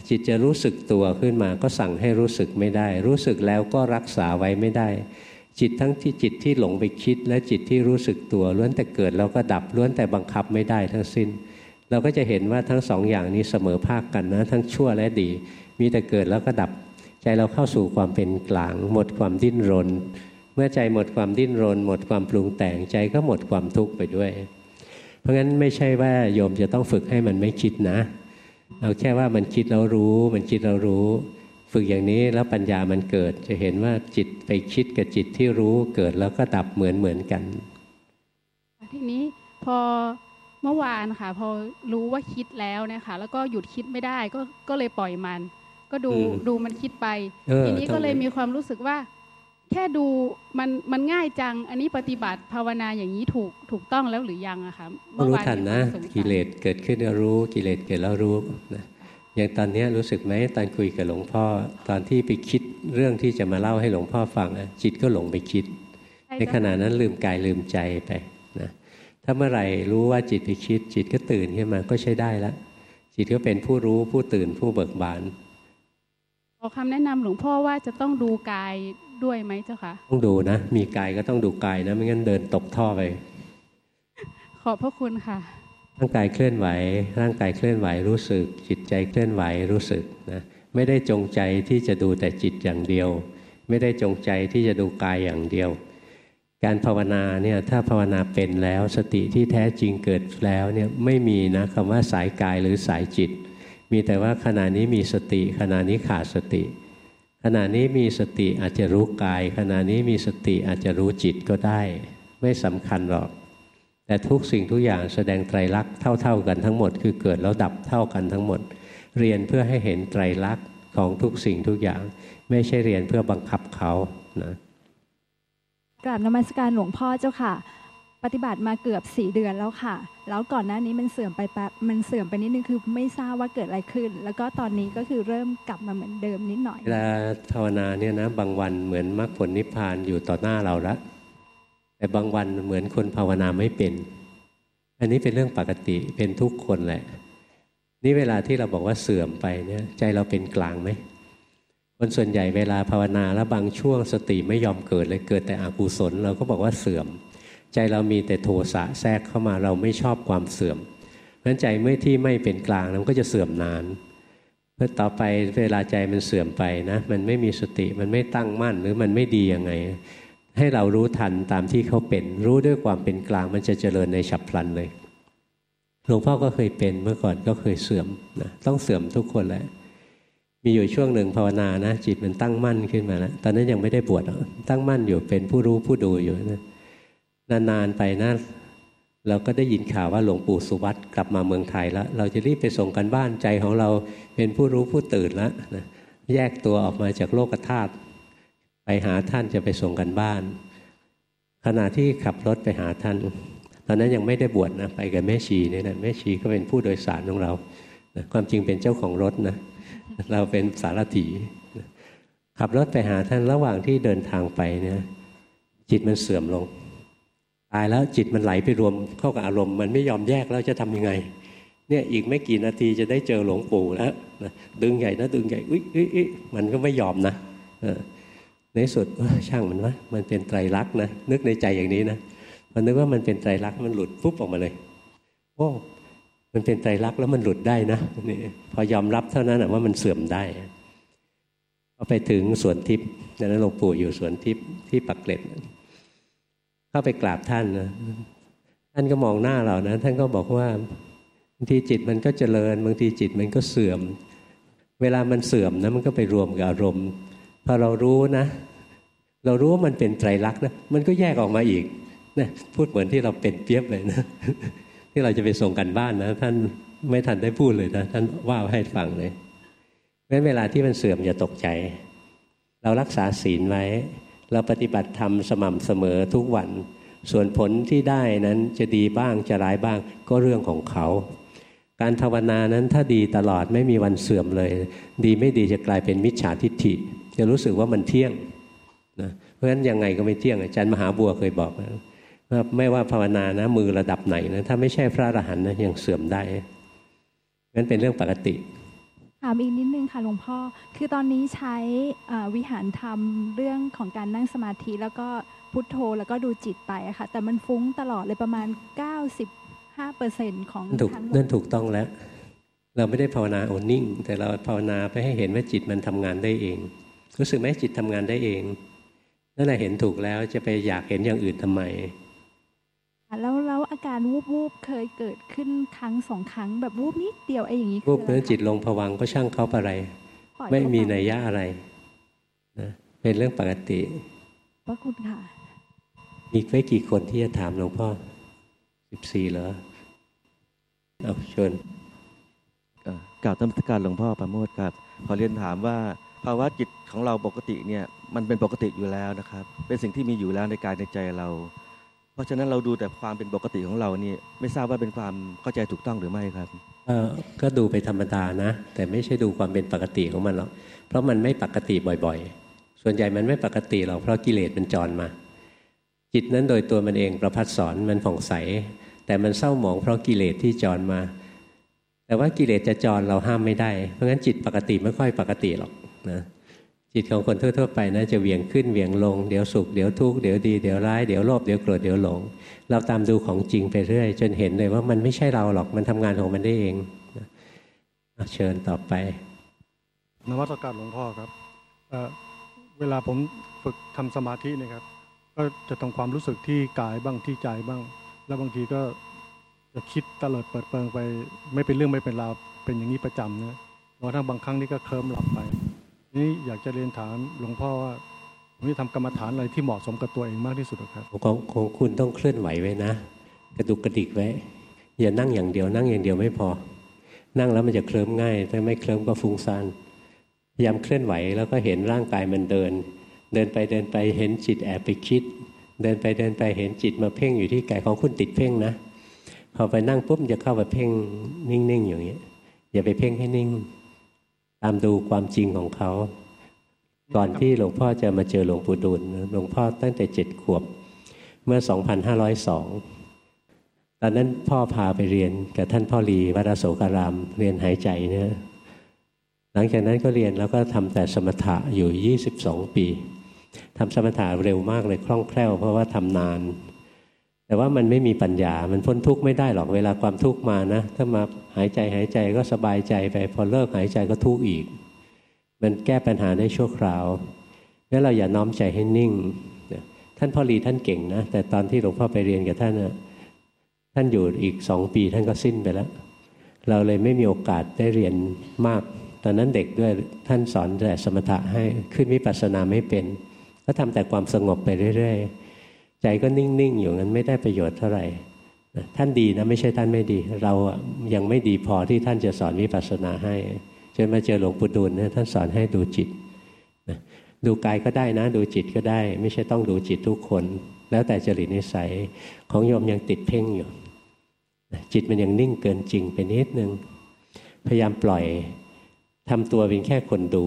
จิตจะรู้สึกตัวขึ้นมาก็สั่งให้รู้สึกไม่ได้ รู้สึกแล้วก็รักษาไว้ไม่ได้ จิตทั้งที่จิตที่หลงไปคิด และจิตที่รู้สึกตัวล้วนแต่เกิดแล้วก็ดับล้วนแต่บังคับไม่ได้ทั้งสิ้น เราก็จะเห็นว่าทั้งสองอย่างนี้เสมอภาคกันนะ ทั้งชั่วและดี มีแต่เกิดแล้วก็ดับ ใจเราเข้าสู่ความเป็นกลาง หมดความดิ้นรน เมื่อใจหมดความดิ้นรน หมดความปรุงแต่งใจก็หมดความทุกข์ไปด้วย เพราะงั้นไม่ใช่ว่าโยมจะต้องฝึกให้มันไม่คิดนะ เอาแค่ว่ามันคิดเรารู้ มันคิดเรารู้ ฝึกอย่างนี้แล้วปัญญามันเกิด จะเห็นว่าจิตไปคิดกับจิตที่รู้เกิดแล้วก็ดับเหมือนเหมือนกัน ทีนี้พอเมื่อวานค่ะ พอรู้ว่าคิดแล้วนะคะ แล้วก็หยุดคิดไม่ได้ก็ก็เลยปล่อยมัน ก็ดูอืมดูมันคิดไปเออทีนี้ต้ก็องเลยมีความรู้สึกว่า แค่ดูมันมันง่ายจัง อันนี้ปฏิบัติภาวนาอย่างนี้ถูกถูกต้องแล้วหรือยังอะคะต้องรู้ทันนะมีความสงสัยกิเลสเกิดขึ้นก็รู้ กิเลสเกิดแล้วรู้นะอย่างตอนเนี้ยรู้สึกไหมตอนคุยกับหลวงพ่อ ตอนที่ไปคิดเรื่องที่จะมาเล่าให้หลวงพ่อฟังอะจิตก็หลงไปคิดใช่ในขณะนั้นลืมกายลืมใจไปนะถ้าเมื่อไหร่รู้ว่าจิตไปคิด จิตก็ตื่นขึ้นมาก็ใช้ได้แล้วจิตก็เป็นผู้รู้ผู้ตื่นผู้เบิกบานขอคำแนะนำหลวงพ่อว่าจะต้องดูกาย ด้วยไหมเจ้าคะต้องดูนะ มีกายก็ต้องดูกายนะ ไม่งั้นเดินตกท่อไป ขอบพระคุณค่ะ ร่างกายเคลื่อนไหว ร่างกายเคลื่อนไหวรู้สึก จิตใจเคลื่อนไหวรู้สึกนะไม่ได้จงใจที่จะดูแต่จิตอย่างเดียว ไม่ได้จงใจที่จะดูกายอย่างเดียว การภาวนาเนี่ยถ้าภาวนาเป็นแล้วสติที่แท้จริงเกิดแล้วเนี่ยไม่มีนะคำว่าสายกายหรือสายจิต มีแต่ว่าขณะนี้มีสติขณะนี้ขาดสติ ขณะนี้มีสติอาจจะรู้กาย ขณะนี้มีสติอาจจะรู้จิตก็ได้ ไม่สำคัญหรอก แต่ทุกสิ่งทุกอย่างแสดงไตรลักษณ์เท่า ๆกันทั้งหมด คือเกิดแล้วดับเท่ากันทั้งหมด เรียนเพื่อให้เห็นไตรลักษณ์ของทุกสิ่งทุกอย่าง ไม่ใช่เรียนเพื่อบังคับเขานะกราบนมัสการหลวงพ่อเจ้าค่ะ ปฏิบัติมาเกือบสี่เดือนแล้วค่ะ แล้วก่อนหน้านี้มันเสื่อมไปแป๊บมันเสื่อมไปนิดนึงคือไม่ทราบว่าเกิดอะไรขึ้น แล้วก็ตอนนี้ก็คือเริ่มกลับมาเหมือนเดิมนิดหน่อยเวลาภาวนาเนี่ยนะบางวันเหมือนมรรคผลนิพพานอยู่ต่อหน้าเราละแต่บางวันเหมือนคนภาวนาไม่เป็น อันนี้เป็นเรื่องปกติเป็นทุกคนแหละ นี่เวลาที่เราบอกว่าเสื่อมไปเนี่ยใจเราเป็นกลางไหมคนส่วนใหญ่เวลาภาวนาแล้วบางช่วงสติไม่ยอมเกิดเลยเกิดแต่อกุศลเราก็บอกว่าเสื่อม ใจเรามีแต่โทสะแทรกเข้ามาเราไม่ชอบความเสื่อมเพราะฉะนั้นใจเมื่อที่ไม่เป็นกลางมันก็จะเสื่อมนานเพื่อต่อไปเวลาใจมันเสื่อมไปนะมันไม่มีสติมันไม่ตั้งมั่นหรือมันไม่ดียังไง ให้เรารู้ทันตามที่เขาเป็น รู้ด้วยความเป็นกลางมันจะเจริญในฉับพลันเลยหลวงพ่อก็เคยเป็นเมื่อก่อนก็เคยเสื่อมนะต้องเสื่อมทุกคนแหละมีอยู่ช่วงหนึ่งภาวนานะจิตมันตั้งมั่นขึ้นมาแล้วตอนนั้นยังไม่ได้บวชตั้งมั่นอยู่เป็นผู้รู้ผู้ดูอยู่นะ นานๆไปนะเราก็ได้ยินข่าวว่าหลวงปู่สุวัตกลับมาเมืองไทยแล้ว เราจะรีบไปส่งกันบ้านใจของเราเป็นผู้รู้ผู้ตื่นแล้วนะแยกตัวออกมาจากโลกธาตุไปหาท่านจะไปส่งกันบ้าน ขณะที่ขับรถไปหาท่าน ตอนนั้นยังไม่ได้บวชนะไปกับแม่ชีเนี่ยนะแม่ชีก็เป็นผู้โดยสารของเรานะความจริงเป็นเจ้าของรถนะเราเป็นสารถีขับรถไปหาท่านระหว่างที่เดินทางไปเนี่ยจิตมันเสื่อมลง ตายแล้วจิตมันไหลไปรวมเข้ากับอารมณ์ มันไม่ยอมแยกแล้วจะทำยังไง เนี่ยอีกไม่กี่นาทีจะได้เจอหลวงปู่แล้วนะดึงใหญ่นะดึงใหญ่อุ้ยอุ้ยอุ้ยมันก็ไม่ยอมนะอในสุดช่างมันวะมันเป็นไตรลักษณ์นะนึกในใจอย่างนี้นะมันนึกว่ามันเป็นไตรลักษณ์มันหลุดปุ๊บออกมาเลยโอ้มันเป็นไตรลักษณ์แล้วมันหลุดได้นะนี่พอยอมรับเท่านั้นนะว่ามันเสื่อมได้พอไปถึงสวนทิพย์นั้นหลวงปู่อยู่สวนทิพย์ที่ปักเกร็ด เข้าไปกราบท่านนะท่านก็มองหน้าเรานะ ท่านก็บอกว่าบางทีจิตมันก็เจริญบางทีจิตมันก็เสื่อม เวลามันเสื่อมนะมันก็ไปรวมกับอารมณ์พอเรารู้นะ เรารู้ว่ามันเป็นไตรลักษณ์นะมันก็แยกออกมาอีกนะพูดเหมือนที่เราเป็นเปียบเลยนะที่เราจะไปส่งกันบ้านนะ ท่านไม่ทันได้พูดเลยนะท่านว่าให้ฟังเลยเพราะเวลาที่มันเสื่อมอย่าตกใจ เรารักษาศีลไว้ เราปฏิบัติธรรมสม่ำเสมอทุกวัน ส่วนผลที่ได้นั้นจะดีบ้างจะร้ายบ้างก็เรื่องของเขา การภาวนานั้นถ้าดีตลอดไม่มีวันเสื่อมเลย ดีไม่ดีจะกลายเป็นมิจฉาทิฏฐิ จะรู้สึกว่ามันเที่ยงนะเพราะฉะนั้นยังไงก็ไม่เที่ยงอาจารย์มหาบัวเคยบอกนะว่าไม่ว่าภาวนานะมือระดับไหนนะถ้าไม่ใช่พระอรหันต์นะยังเสื่อมได้นั้นเป็นเรื่องปกติ ถามอีกนิดนึงค่ะหลวงพ่อ คือตอนนี้ใช้เอ่อวิหารธรรมเรื่องของการนั่งสมาธิ แล้วก็พุทโธแล้วก็ดูจิตไปอะค่ะ แต่มันฟุ้งตลอดเลยประมาณ 95%ของนั่นถูกทั้งหมนั่ดนถูกต้องแล้ว เราไม่ได้ภาวนาโอนิ่ง แต่เราภาวนาไปให้เห็นว่าจิตมันทำงานได้เอง รู้สึกไหมจิตทำงานได้เองนั่นแหละเห็นถูกแล้วจะไปอยากเห็นอย่างอื่นทำไม แล้วแล้วอาการวูบวูบๆเคยเกิดขึ้นครั้งสองครั้งแบบวูบนิดเดียวไอ้อย่างนี้คืรูอปอะไรเนื้อคะจิตลงผวังก็ช่างเขาอะไรปล่อยไม่มีเข้าปนัยยะอะไรนะเป็นเรื่องปกติพระคุณค่ะมีไม่กี่คนที่จะถามหลวงพ่อสิบสี่เหรอเอาเชิญเอ่อกล่าวนมัสการหลวงพ่อประโมทครับ ขอเรียนถามว่าภาวะจิตของเราปกติเนี่ยมันเป็นปกติอยู่แล้วนะครับ เป็นสิ่งที่มีอยู่แล้วในกายในใจเรา เพราะฉะนั้นเราดูแต่ความเป็นปกติของเรานี่ไม่ทราบว่าเป็นความเข้าใจถูกต้องหรือไม่ครับเออก็ดูไปธรรมดานะ แต่ไม่ใช่ดูความเป็นปกติของมันหรอกเพราะมันไม่ปกติบ่อย ๆ ส่วนใหญ่มันไม่ปกติหรอกเพราะกิเลสมันจรมา จิตนั้นโดยตัวมันเองประพัดสอนมันผ่องใส แต่มันเศร้าหมองเพราะกิเลสที่จรมา แต่ว่ากิเลสจะจรเราห้ามไม่ได้ เพราะงั้นจิตปกติไม่ค่อยปกติหรอกนะ จิตของคนทั่วๆไปนะจะเหวี่ยงขึ้นเหวี่ยงลง เดี๋ยวสุขเดี๋ยวทุกข์เดี๋ยวดีเดี๋ยวร้ายเดี๋ยวโลภเดี๋ยวโกรธเดี๋ยวหลง เราตามดูของจริงไปเรื่อย จนเห็นเลยว่ามันไม่ใช่เราหรอกมันทำงานของมันได้เองเชิญต่อไปนวัตการหลวงพ่อครับเวลาผมฝึกทำสมาธิเนะครับก็จะทำความรู้สึกที่กายบ้างที่ใจบ้าง แล้วบางทีก็จะคิดตะเลิดเปิดเปิงไป ไม่เป็นเรื่องไม่เป็นราวเป็นอย่างนี้ประจำนะเพราะทั้งบางครั้งนี่ก็เคลิ้มหลับไป นี่อยากจะเรียนถามหลวงพ่อว่าผมจะทำกรรมฐานอะไรที่เหมาะสมกับตัวเองมากที่สุดครับของของคุณต้องเคลื่อนไหวไว้นะ กระดุกกระดิกไว้ อย่านั่งอย่างเดียว นั่งอย่างเดียวไม่พอ นั่งแล้วมันจะเคลิ้มง่ายถ้าไม่เคลิ้มก็ฟุ้งซ่านพยายามเคลื่อนไหวแล้วก็เห็นร่างกายมันเดิน เดินไปเดินไปเห็นจิตแอบไปคิด เดินไปเดินไปเห็นจิตมาเพ่งอยู่ที่กายของคุณติดเพ่งนะพอไปนั่งปุ๊บจะเข้าไปเพ่งนิ่งๆอย่างเงี้ยอย่าไปเพ่งให้นิ่งามดูความจริงของเขา ก่อนที่หลวงพ่อจะมาเจอหลวงปู่ดูลหลวงพ่อตั้งแต่เจ็ดขวบ เมื่อ 2502 ตอนนั้นพ่อพาไปเรียนกับท่านพ่อลีวัดอโศการาม เรียนหายใจเนี่ยหลังจากนั้นก็เรียนแล้วก็ทำแต่สมถะอยู่ 22 ปีทำสมถะเร็วมากเลยคล่องแคล่ว เพราะว่าทำนาน แต่ว่ามันไม่มีปัญญา มันพ้นทุกข์ไม่ได้หรอก เวลาความทุกข์มานะ ถ้ามาหายใจหายใจก็สบายใจไป พอเลิกหายใจก็ทุกข์อีก มันแก้ปัญหาได้ชั่วคราวงั้นเราอย่าน้อมใจให้นิ่ง ท่านพ่อรีท่านเก่งนะ แต่ตอนที่หลวงพ่อไปเรียนกับท่านนะท่านอยู่อีกสองปีท่านก็สิ้นไปแล้ว เราเลยไม่มีโอกาสได้เรียนมาก ตอนนั้นเด็กด้วยท่านสอนแต่สมถะให้ ขึ้นวิปัสสนาไม่เป็น ก็ทำแต่ความสงบไปเรื่อย ๆ ใจก็นิ่งๆอยู่งั้นไม่ได้ประโยชน์เท่าไหร่ท่านดีนะไม่ใช่ท่านไม่ดี เราอะยังไม่ดีพอที่ท่านจะสอนวิปัสสนาให้จนมาเจอหลวงปู่ดูลเนี่ยท่านสอนให้ดูจิตนะดูกายก็ได้นะ ดูจิตก็ได้ ไม่ใช่ต้องดูจิตทุกคน แล้วแต่จริตนิสัยของโยมยังติดเพ่งอยู่จิตมันยังนิ่งเกินจริงไปนิดนึง พยายามปล่อยทำตัวเป็นแค่คนดู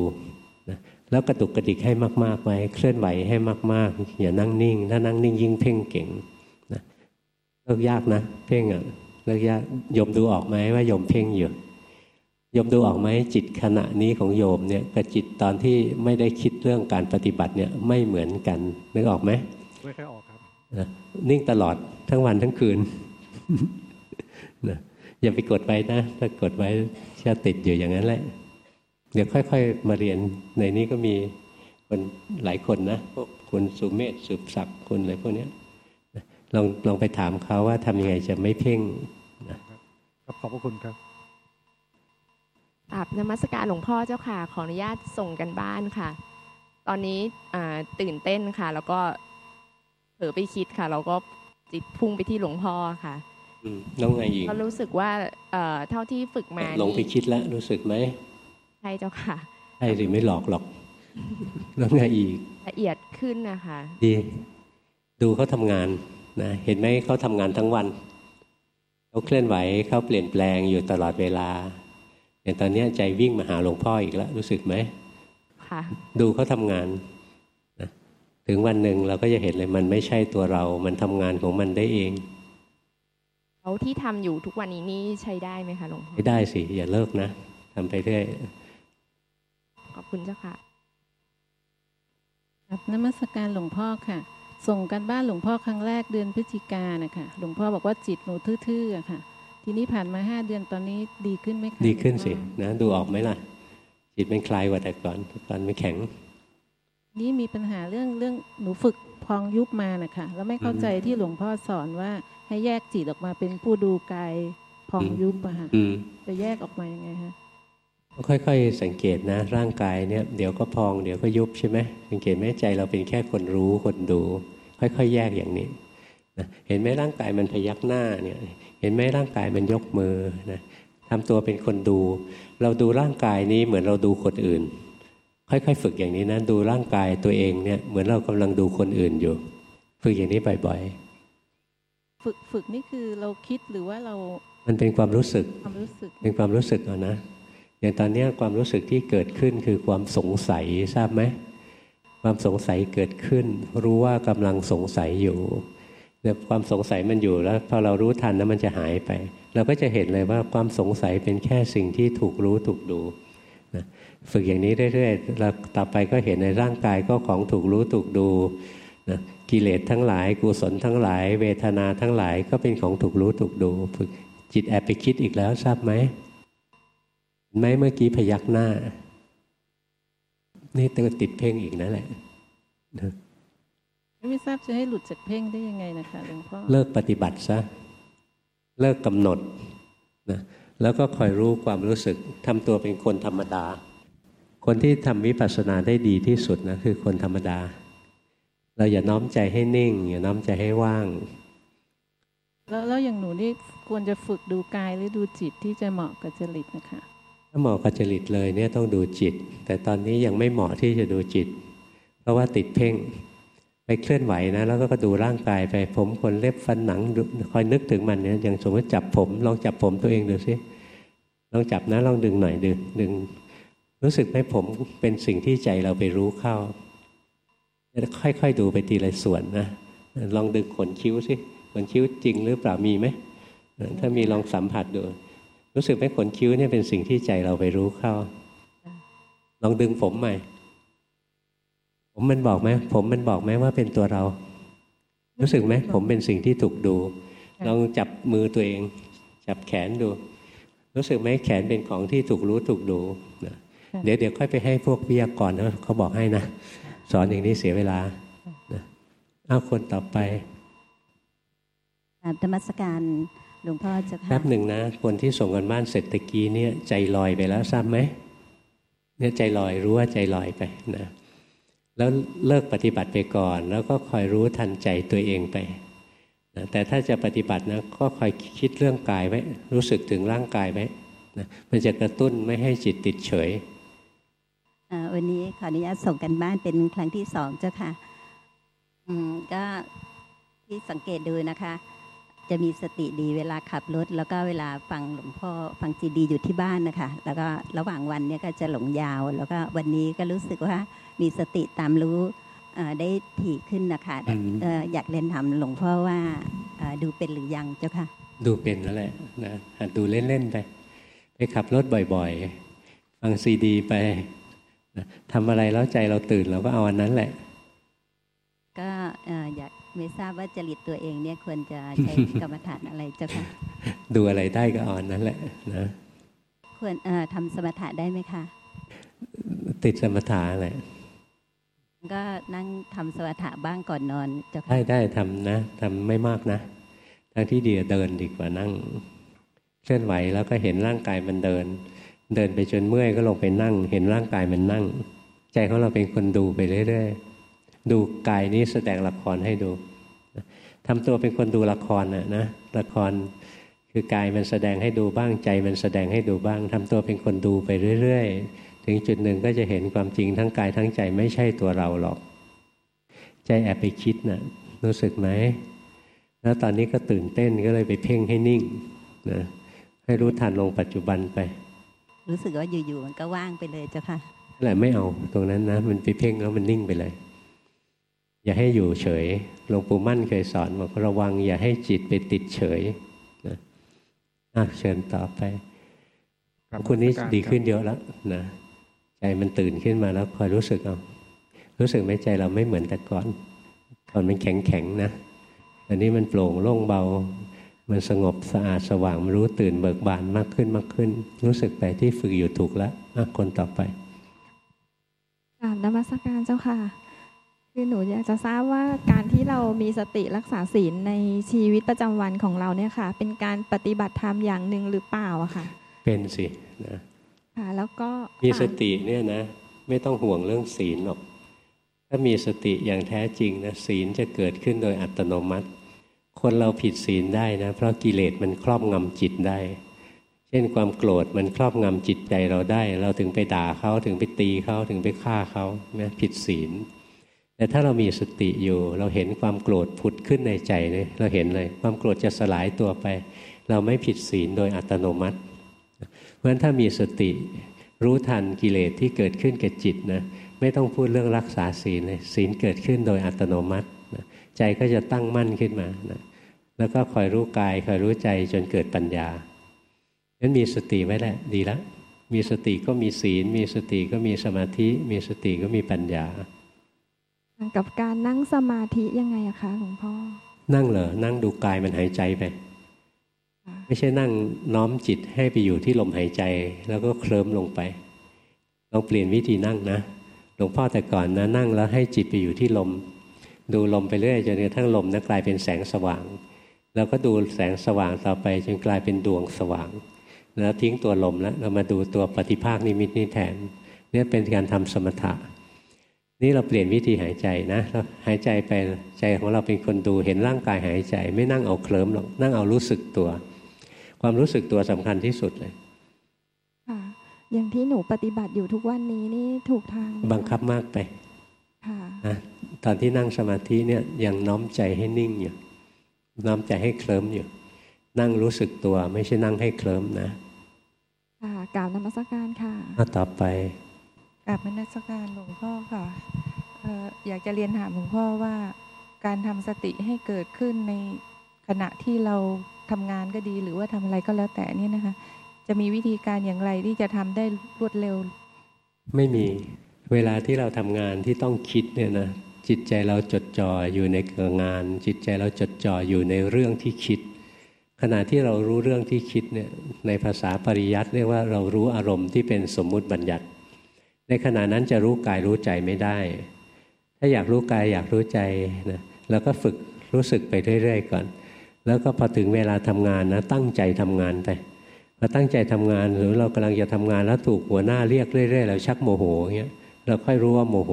แล้วกระตุกกระดิกให้มากๆไว้เคลื่อนไหวให้มาก ๆ อย่านั่งนิ่ง ถ้านั่งนิ่งยิ่งเพ่งเก่งนะเลิกยากนะ เพ่งอะเลิกยากโยมดูออกไหมว่าโยมเพ่งอยู่โยมดูออกไหมจิตขณะนี้ของโยมเนี่ยกับจิตตอนที่ไม่ได้คิดเรื่องการปฏิบัติเนี่ยไม่เหมือนกันนึกออกไหมไม่ค่อยออกครับนะนิ่งตลอดทั้งวันทั้งคืนนะอย่าไปกดไว้นะถ้ากดไว้จะติดอยู่อย่างนั้นแหละ เดี๋ยวค่อย ๆ มาเรียนในนี้ก็มีคนหลายคนนะพวกคุณสุเมธสืบศักดิ์คุณอะไรพวกเนี้ยนะลองลองไปถามเขาว่าทำยังไงจะไม่เพ่งครับขอบพระคุณครับกราบนมัสการหลวงพ่อเจ้าค่ะ ขออนุญาตส่งกันบ้านค่ะ ตอนนี้อ่าตื่นเต้นค่ะ แล้วก็เผลอไปคิดค่ะ แล้วก็จิตพุ่งไปที่หลวงพ่อค่ะอืมน้องไงอีกก็รู้สึกว่าเอ่อเท่าที่ฝึกมาหลงไปนี่คิดแล้วรู้สึกไหม ใช่เจ้าค่ะใช่หรือไม่หลอกหรอกแล้วไงอีกละเอียดขึ้นนะคะดีดูเขาทำงานนะเห็นไหมเขาทำงานทั้งวันเขาเคลื่อนไหวเขาเปลี่ยนแปลงอยู่ตลอดเวลาอย่างตอนเนี้ยใจวิ่งมาหาหลวงพ่ออีกแล้วรู้สึกไหมค่ะดูเขาทำงานนะถึงวันหนึ่งเราก็จะเห็นเลยมันไม่ใช่ตัวเรา มันทำงานของมันได้เองแล้วที่ทำอยู่ทุกวันนี้นี่ใช้ได้ไหมคะหลวงพ่อไม่ได้สิอย่าเลิกนะทำไปเรื่อย ขอบคุณเจ้าค่ะครับนมัสการหลวงพ่อค่ะ ส่งกันบ้านหลวงพ่อครั้งแรกเดือนพฤศจิกายนนะคะหลวงพ่อบอกว่าจิตหนูทื่อๆอะค่ะ ทีนี้ผ่านมาห้าเดือนตอนนี้ดีขึ้นไหมคะดีขึ้นสิหลวงพ่อนะดูออกไหมล่ะ จิตมันคลายกว่าแต่ก่อนแต่ก่อนไม่แข็ง นี่มีปัญหาเรื่องเรื่องหนูฝึกพองยุบมานะคะแล้วไม่เข้าใจที่หลวงพ่อสอนว่าให้แยกจิตออกมาเป็นผู้ดูกายพองยุบอะค่ะอืมจะแยกออกมายังไงคะ ค่อยๆสังเกตนะ ร่างกายเนี่ยเดี๋ยวก็พองเดี๋ยวก็ยุบใช่ไหมสังเกตไหมใจเราเป็นแค่คนรู้คนดู ค่อยๆแยกอย่างนี้นะเห็นไหมร่างกายมันพยักหน้าเนี่ยเห็นไหมร่างกายมันยกมือนะทำตัวเป็นคนดู เราดูร่างกายนี้เหมือนเราดูคนอื่น ค่อยๆ ฝึกอย่างนี้นะดูร่างกายตัวเองเนี่ยเหมือนเรากำลังดูคนอื่นอยู่ ฝึกอย่างนี้บ่อยๆ ฝึกฝึกนี่คือเราคิดหรือว่าเรา มันเป็นความรู้สึกความรู้สึกเป็นความรู้สึกเอานะ อย่างตอนนี้ความรู้สึกที่เกิดขึ้นคือความสงสัยทราบไหมความสงสัยเกิดขึ้น รู้ว่ากำลังสงสัยอยู่เนี่ยความสงสัยมันอยู่แล้วพอเรารู้ทันแล้วมันจะหายไป เราก็จะเห็นเลยว่าความสงสัยเป็นแค่สิ่งที่ถูกรู้ถูกดูนะฝึกอย่างนี้เรื่อยๆเราต่อไปก็เห็นในร่างกายก็ของถูกรู้ถูกดูนะกิเลสทั้งหลายกุศลทั้งหลาย เวทนาทั้งหลายก็เป็นของถูกรู้ถูกดูฝึกจิตแอบไปคิดอีกแล้วทราบไหม ไหมเมื่อกี้พยักหน้า นี่ตัวติดเพ่งอีกนั่นแหละไม่ทราบจะให้หลุดจากเพ่งได้ยังไงนะคะหลวงพ่อเลิกปฏิบัติซะเลิกกำหนดนะแล้วก็คอยรู้ความรู้สึกทำตัวเป็นคนธรรมดา คนที่ทำวิปัสสนาได้ดีที่สุดนะคือคนธรรมดา เราอย่าน้อมใจให้นิ่ง อย่าน้อมใจให้ว่าง แล้วแล้วอย่างหนูนี่ควรจะฝึกดูกายหรือดูจิตที่จะเหมาะกับจริตนะคะ ถ้าเหมาะกับจริตเลยเนี่ยต้องดูจิต แต่ตอนนี้ยังไม่เหมาะที่จะดูจิต เพราะว่าติดเพ่งไปเคลื่อนไหวนะ แล้วก็ดูร่างกายไปผมขนเล็บฟันหนังคอยนึกถึงมันเนี่ยอย่างสมมติจับผม ลองจับผมตัวเองดูสิลองจับนะลองดึงหน่อยดึงดึง รู้สึกไหมผมเป็นสิ่งที่ใจเราไปรู้เข้าค่อยๆดูไปทีละส่วนนะลองดึงขนคิ้วสิขนคิ้วจริงหรือเปล่ามีไหมถ้ามีลองสัมผัสดู รู้สึกไหมขนคิ้วเนี่ยเป็นสิ่งที่ใจเราไปรู้เข้า ลองดึงผมใหม่ ผมมันบอกไหมผมมันบอกไหมว่าเป็นตัวเรา รู้สึกไหมผมเป็นสิ่งที่ถูกดู ลองจับมือตัวเอง จับแขนดู รู้สึกไหมแขนเป็นของที่ถูกรู้ถูกดูเดี๋ยวเดี๋ยวค่อยไปให้พวกวิทยากรนะเขาบอกให้นะ สอนอย่างนี้เสียเวลาเอาคนต่อไปธรรมสการ หลวงพ่อจะแป๊บหนึ่งนะ คนที่ส่งกันบ้านเสร็จตะกี้เนี่ยใจลอยไปแล้วทราบไหมเนี่ยใจลอยรู้ว่าใจลอยไปนะแล้วเลิกปฏิบัติไปก่อน แล้วก็คอยรู้ทันใจตัวเองไปนะแต่ถ้าจะปฏิบัตินะก็คอยคิดเรื่องกายไว้ รู้สึกถึงร่างกายไว้นะมันจะกระตุ้นไม่ให้จิตติดเฉยวันนี้ขออนุญาตส่งกันบ้านเป็นครั้งที่สองเจ้าค่ะก็ที่สังเกตดูนะคะ จะมีสติดีเวลาขับรถ แล้วก็เวลาฟังหลวงพ่อฟังจีดีอยู่ที่บ้านนะคะ แล้วก็ระหว่างวันเนี่ยก็จะหลงยาว แล้วก็วันนี้ก็รู้สึกว่ามีสติตามรู้ได้ถี่ขึ้นนะคะอยากเรียนถามหลวงพ่อว่าดูเป็นหรือยังเจ้าค่ะ ดูเป็นแล้วแหละนะหัดดูเล่นๆไปไปขับรถบ่อยๆ ฟังซีดีไปทำอะไรแล้วใจเราตื่นเราก็เอาอันนั้นแหละ ก็อยาก ไม่ทราบว่าจริตตัวเองเนี่ยควรจะใช้กรรมฐานอะไรเจ้าค่ะดูอะไรได้ก็อ่อนนั่นแหละนะควรทำสมถะได้ไหมคะติดสมถะอะไรก็นั่งทำสมถะบ้างก่อนนอนเจ้าค่ะได้ได้ทำนะทำไม่มากนะทั้งที่ดีเดินดีกว่านั่งเคลื่อนไหวแล้วก็เห็นร่างกายมันเดิน เดินไปจนเมื่อยก็ลงไปนั่ง เห็นร่างกายมันนั่ง ใจของเราเป็นคนดูไปเรื่อยๆดูกายนี้แสดงละครให้ดู ทำตัวเป็นคนดูละครนะนะละครคือกายมันแสดงให้ดูบ้างใจมันแสดงให้ดูบ้างทำตัวเป็นคนดูไปเรื่อยๆ ถึงจุดหนึ่งก็จะเห็นความจริงทั้งกายทั้งใจไม่ใช่ตัวเราหรอก ใจแอบไปคิดนะ่ะรู้สึกไหมแล้วตอนนี้ก็ตื่นเต้นก็เลยไปเพ่งให้นิ่งนะให้รู้ทันลงปัจจุบันไป รู้สึกว่าอยู่ๆมันก็ว่างไปเลยเจ้าค่ะแหละไม่เอาตรงนั้นนะ มันไปเพ่งแล้วมันนิ่งไปเลย อย่าให้อยู่เฉยหลวงปู่มั่นเคยสอนบอกระวัง อย่าให้จิตไปติดเฉยนะเชิญต่อไปคุณนี้ดีขึ้นเยอะแล้วนะใจมันตื่นขึ้นมาแล้วคอยรู้สึกเอารู้สึกไหมใจเราไม่เหมือนแต่ก่อนก่อนมันแข็งแข็งนะอันนี้มันโปร่งโล่งเบา มันสงบสะอาดสว่างมันรู้ตื่นเบิกบานมากขึ้นมากขึ้น รู้สึกไปที่ฝึกอยู่ถูกแล้วคนต่อไปกราบนมัสการเจ้าค่ะ คือหนูอยากจะทราบว่าการที่เรามีสติรักษาศีลในชีวิตประจำวันของเราเนี่ยค่ะ เป็นการปฏิบัติธรรมอย่างหนึ่งหรือเปล่าอะค่ะ เป็นสินะค่ะแล้วก็มีสติเนี่ยนะ ไม่ต้องห่วงเรื่องศีลหรอกถ้ามีสติอย่างแท้จริงนะศีลจะเกิดขึ้นโดยอัตโนมัติ คนเราผิดศีลได้นะ เพราะกิเลสมันครอบงำจิตได้ เช่นความโกรธมันครอบงำจิตใจเราได้ เราถึงไปด่าเขาถึงไปตีเขาถึงไปฆ่าเขานะผิดศีล แต่ถ้าเรามีสติอยู่ เราเห็นความโกรธผุดขึ้นในใจเนี่ยเราเห็นเลย ความโกรธจะสลายตัวไป เราไม่ผิดศีลโดยอัตโนมัติ เพราะฉะนั้นถ้ามีสติรู้ทันกิเลสที่เกิดขึ้นกับจิตนะไม่ต้องพูดเรื่องรักษาศีลเลยศีลเกิดขึ้นโดยอัตโนมัตินะใจก็จะตั้งมั่นขึ้นมานะแล้วก็คอยรู้กายคอยรู้ใจจนเกิดปัญญานั้นมีสติไว้แหละดีแล้วมีสติก็มีศีล มีสติก็มีสมาธิ มีสติก็มีปัญญา กับการนั่งสมาธิยังไงอะคะหลวงพ่อ นั่งเหรอ นั่งดูกายมันหายใจไป ไม่ใช่นั่งน้อมจิตให้ไปอยู่ที่ลมหายใจ แล้วก็เคลิ้มลงไปลองเปลี่ยนวิธีนั่งนะหลวงพ่อแต่ก่อนนะนั่งแล้วให้จิตไปอยู่ที่ลม ดูลมไปเรื่อยจนกระทั่งลมนะกลายเป็นแสงสว่าง แล้วก็ดูแสงสว่างต่อไป จนกลายเป็นดวงสว่าง แล้วทิ้งตัวลมแล้วเรามาดูตัวปฏิภาคนิมิตนี้แทนเนี่ยเป็นการทำสมถะ นี่เราเปลี่ยนวิธีหายใจนะเราหายใจไปใจของเราเป็นคนดูเห็นร่างกายหายใจ ไม่นั่งเอาเคลิ้มหรอกนั่งเอารู้สึกตัว ความรู้สึกตัวสำคัญที่สุดเลยค่ะอย่างที่หนูปฏิบัติอยู่ทุกวันนี้นี่ถูกทางไหมะบังคับมากไปค่ะนะตอนที่นั่งสมาธิเนี่ยยังน้อมใจให้นิ่งอยู่น้อมใจให้เคลิ้มอยู่ นั่งรู้สึกตัว ไม่ใช่นั่งให้เคลิ้มนะค่ะกล่าวนมัสการค่ะเอาต่อไป กราบนมัสการหลวงพ่อค่ะอออยากจะเรียนถามหลวงพ่อว่า การทำสติให้เกิดขึ้นในขณะที่เราทำงานก็ดี หรือว่าทำอะไรก็แล้วแต่เนี่ยนะคะ จะมีวิธีการอย่างไรที่จะทำได้รวดเร็ว ไม่มีเวลาที่เราทำงานที่ต้องคิดเนี่ยนะจิตใจเราจดจ่ออยู่ในงาน จิตใจเราจดจ่ออยู่ในเรื่องที่คิด ขณะที่เรารู้เรื่องที่คิดเนี่ยในภาษาปริยัติเรียกว่าเรารู้อารมณ์ที่เป็นสมมุติบัญญัติ ในขณะนั้นจะรู้กายรู้ใจไม่ได้ ถ้าอยากรู้กายอยากรู้ใจนะเราก็ฝึกรู้สึกไปเรื่อยๆก่อน แล้วก็พอถึงเวลาทำงานนะตั้งใจทำงานไปพอตั้งใจทำงานหรือเรากำลังจะทำงานแล้วถูกหัวหน้าเรียกเรื่อยๆเราชักโมโหเงี้ยเราค่อยรู้ว่าโมโห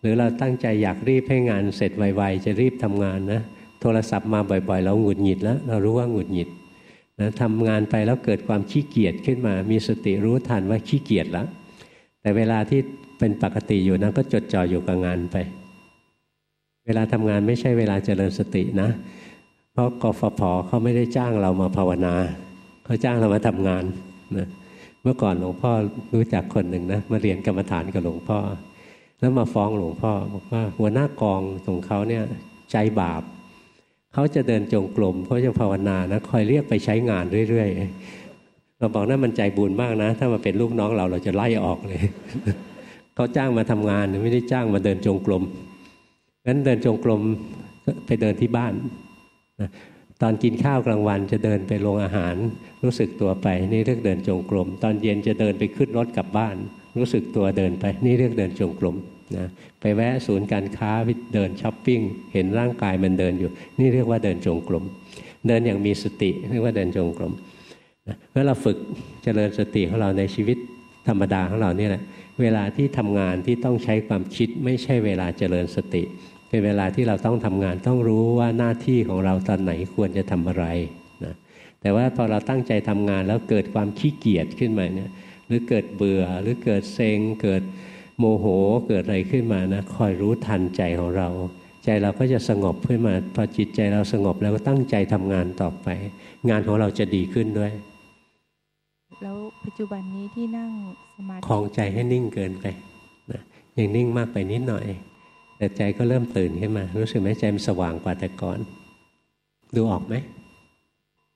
หรือเราตั้งใจอยากรีบให้งานเสร็จไวๆจะรีบทำงานนะโทรศัพท์มาบ่อยๆ เราหงุดหงิดแล้วเรารู้ว่าหงุดหงิดนะทำงานไปแล้วเกิดความขี้เกียจขึ้นมา มีสติรู้ทันว่าขี้เกียจแล้ว แต่เวลาที่เป็นปกติอยู่นั้นก็จดจ่ออยู่กับงานไป เวลาทำงานไม่ใช่เวลาเจริญสตินะ เพราะกฟผเขาไม่ได้จ้างเรามาภาวนาเขาจ้างเรามาทำงานนะเมื่อก่อนหลวงพ่อรู้จักคนหนึ่งนะมาเรียนกรรมฐานกับหลวงพ่อ แล้วมาฟ้องหลวงพ่อบอกว่าหัวหน้ากองของเขาเนี่ยใจบาปเขาจะเดินจงกรมเขาจะภาวนานะคอยเรียกไปใช้งานเรื่อยๆ เราบอกนั่นมันใจบุญมากนะ ถ้ามาเป็นลูกน้องเราเราจะไล่ออกเลยเขาจ้างมาทำงานไม่ได้จ้างมาเดินจงกรมงั้นเดินจงกรมไปเดินที่บ้านนะตอนกินข้าวกลางวันจะเดินไปโรงอาหาร รู้สึกตัวไป นี่เรียกเดินจงกรม ตอนเย็นจะเดินไปขึ้นรถกลับบ้าน รู้สึกตัวเดินไป นี่เรียกเดินจงกรมนะไปแวะศูนย์การค้าไปเดินช้อปปิ้งเห็นร่างกายมันเดินอยู่ นี่เรียกว่าเดินจงกรมเดินอย่างมีสติเรียกว่าเดินจงกรม เมื่อเราฝึกเจริญสติของเราในชีวิตธรรมดาของเราเนี่ยแหละเวลาที่ทำงานที่ต้องใช้ความคิดไม่ใช่เวลาเจริญสติ เป็นเวลาที่เราต้องทำงานต้องรู้ว่าหน้าที่ของเราตอนไหนควรจะทำอะไรนะแต่ว่าพอเราตั้งใจทำงานแล้วเกิดความขี้เกียจขึ้นมาเนี่ยหรือเกิดเบื่อหรือเกิดเซ็งเกิดโมโหเกิดอะไรขึ้นมานะคอยรู้ทันใจของเรา ใจเราก็จะสงบขึ้นมาพอจิตใจเราสงบแล้วก็ตั้งใจทำงานต่อไป งานของเราจะดีขึ้นด้วย แล้วปัจจุบันนี้ที่นั่งสมาธิคลองใจให้นิ่งเกินไปนะยังนิ่งมากไปนิดหน่อย แต่ใจก็เริ่มตื่นขึ้นมา รู้สึกไหมใจมันสว่างกว่าแต่ก่อน ดูออกไหม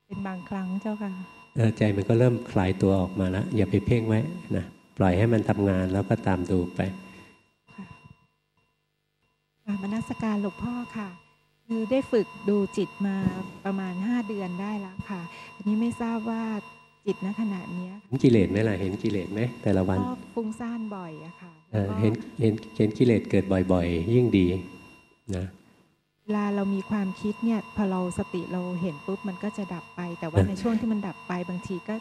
เป็นบางครั้งเจ้าค่ะเออใจมันก็เริ่มคลายตัวออกมาแล้วอย่าไปเพ่งไว้นะปล่อยให้มันทำงานแล้วก็ตามดูไปกราบมนัสการหลวงพ่อค่ะคือได้ฝึกดูจิตมาประมาณห้าเดือนได้แล้วค่ะอันนี้ไม่ทราบว่า จิตณขณะเนี้ยเห็นกิเลสไหมล่ะเห็นกิเลสไหมแต่ละวันก็ฟุ้งซ่านบ่อยอะค่ะเออเห็นเห็นเห็นกิเลสเกิดบ่อย ๆ ยิ่งดีนะเวลาเรามีความคิดเนี่ยพอเราสติเราเห็นปุ๊บมันก็จะดับไป แต่ว่าในช่วงที่มันดับไปบางทีก็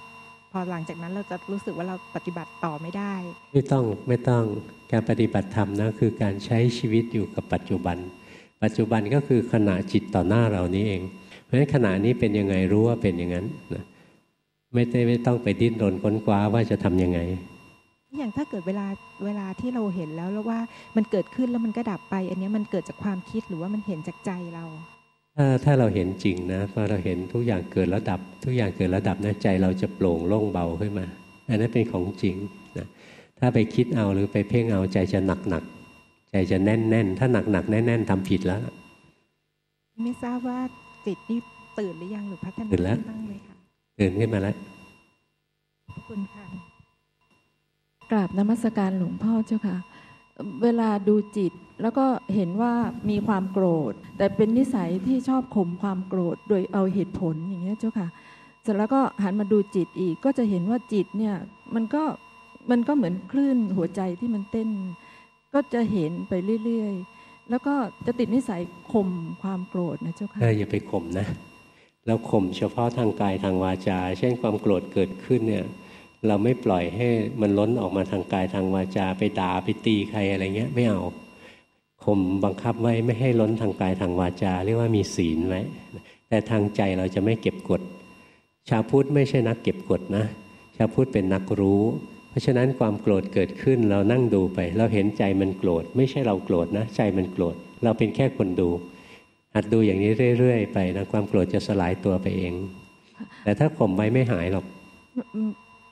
พอหลังจากนั้นเราจะรู้สึกว่าเราปฏิบัติต่อไม่ได้ ไม่ต้องไม่ต้องการปฏิบัติธรรมนะคือการใช้ชีวิตอยู่กับปัจจุบัน ปัจจุบันก็คือขณะจิตต่อหน้าเรานี้เอง เพราะฉะนั้นขณะนี้เป็นยังไงรู้ว่าเป็นอย่างนั้นนะ ไม่ได้ไม่ต้องไปดิ้นรนค้นคว้าว่าจะทํำยังไง อย่างถ้าเกิดเวลาเวลาที่เราเห็นแล้วแล้วว่ามันเกิดขึ้นแล้วมันก็ดับไป อันนี้มันเกิดจากความคิดหรือว่ามันเห็นจากใจเรา ถ้าถ้าเราเห็นจริงนะพอเราเห็นทุกอย่างเกิดแล้วดับ ทุกอย่างเกิดแล้วดับนะใจเราจะโปร่งโล่งเบาขึ้นมา อันนั้นเป็นของจริงนะถ้าไปคิดเอาหรือไปเพ่งเอาใจจะหนักหนักใจจะแน่นแน่นถ้าหนักหนักแน่นแน่นทำผิดแล้ว ไม่ทราบว่าจิตนี่ตื่นหรือยังหรือพัฒนาตื่นแล้วบ้างไหมคะ ตื่นขึ้นมาแล้วขอบคุณค่ะกราบนมัสการหลวงพ่อเจ้าค่ะ เวลาดูจิตแล้วก็เห็นว่ามีความโกรธ แต่เป็นนิสัยที่ชอบข่มความโกรธ โดยเอาเหตุผลอย่างเงี้ยเจ้าค่ะ เสร็จแล้วก็หันมาดูจิตอีกก็จะเห็นว่าจิตเนี่ยมันก็มันก็เหมือนคลื่นหัวใจที่มันเต้น ก็จะเห็นไปเรื่อยๆ แล้วก็จะติดนิสัยข่มความโกรธนะเจ้าค่ะเอออย่าไปข่มนะ เราข่มเฉพาะทางกายทางวาจา เช่นความโกรธเกิดขึ้นเนี่ยเราไม่ปล่อยให้มันล้นออกมาทางกายทางวาจา ไปด่าไปตีใครอะไรเงี้ยไม่เอาข่มบังคับไว้ไม่ให้ล้นทางกายทางวาจา เรียกว่ามีศีลไว้แต่ทางใจเราจะไม่เก็บกด ชาวพุทธไม่ใช่นักเก็บกดนะ ชาวพุทธเป็นนักรู้ เพราะฉะนั้นความโกรธเกิดขึ้นเรานั่งดูไป เราเห็นใจมันโกรธ ไม่ใช่เราโกรธนะ ใจมันโกรธ เราเป็นแค่คนดู หัดดูอย่างนี้เรื่อยๆไปนะความโกรธจะสลายตัวไปเอง แต่ถ้าข่มไว้ไม่หายหรอก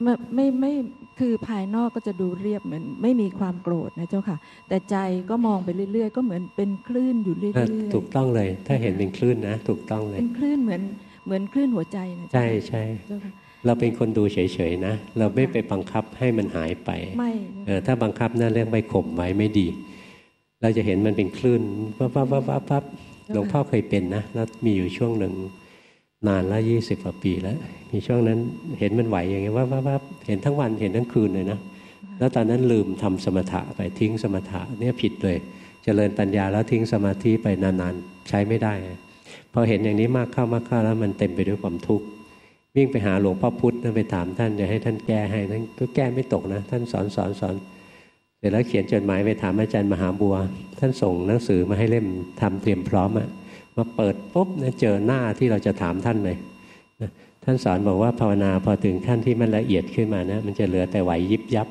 ไม่ไม่ไม่คือภายนอกก็จะดูเรียบเหมือน ไม่มีความโกรธนะเจ้าค่ะ แต่ใจก็มองไปเรื่อยๆ ก็เหมือนเป็นคลื่นอยู่เรื่อยๆถูกต้องเลย ถ้าเห็นเป็นคลื่นนะถูกต้องเลยเป็นคลื่นเหมือนเหมือนคลื่นหัวใจนะใช่ใช่เจ้าค่ะเราเป็นคนดูเฉยๆนะ เราไม่ไปบังคับให้มันหายไปไม่เออถ้าบังคับนั่นเรียกไปข่มไว้ไม่ดี เราจะเห็นมันเป็นคลื่นวับวับวับวับวับ หลวงพ่อเคยเป็นนะแล้วมีอยู่ช่วงหนึ่งนานละยี่สิบกว่าปีแล้ว มีช่วงนั้นเห็นมันไหวอย่างเงี้ยวับวับวับเห็นทั้งวันเห็นทั้งคืนเลยนะแล้วตอนนั้นลืมทำสมถะไปทิ้งสมถะเนี่ยผิดเลยเจริญปัญญาแล้วทิ้งสมาธิไปนานๆใช้ไม่ได้พอเห็นอย่างนี้มากเข้ามากเข้าแล้วมันเต็มไปด้วยความทุกข์วิ่งไปหาหลวงพ่อพุธไปถามท่านจะให้ท่านแก้ให้ท่านก็แก้ไม่ตกนะ ท่านสอนสอนสอน เสร็จแล้วเขียนจดหมายไปถามอาจารย์มหาบัว ท่านส่งหนังสือมาให้เล่มทำเตรียมพร้อมอะมาเปิดปุ๊บนะเจอหน้าที่เราจะถามท่านเลยท่านสอนบอกว่าภาวนาพอถึงขั้นที่มันละเอียดขึ้นมานะมันจะเหลือแต่ไหวยิบยับ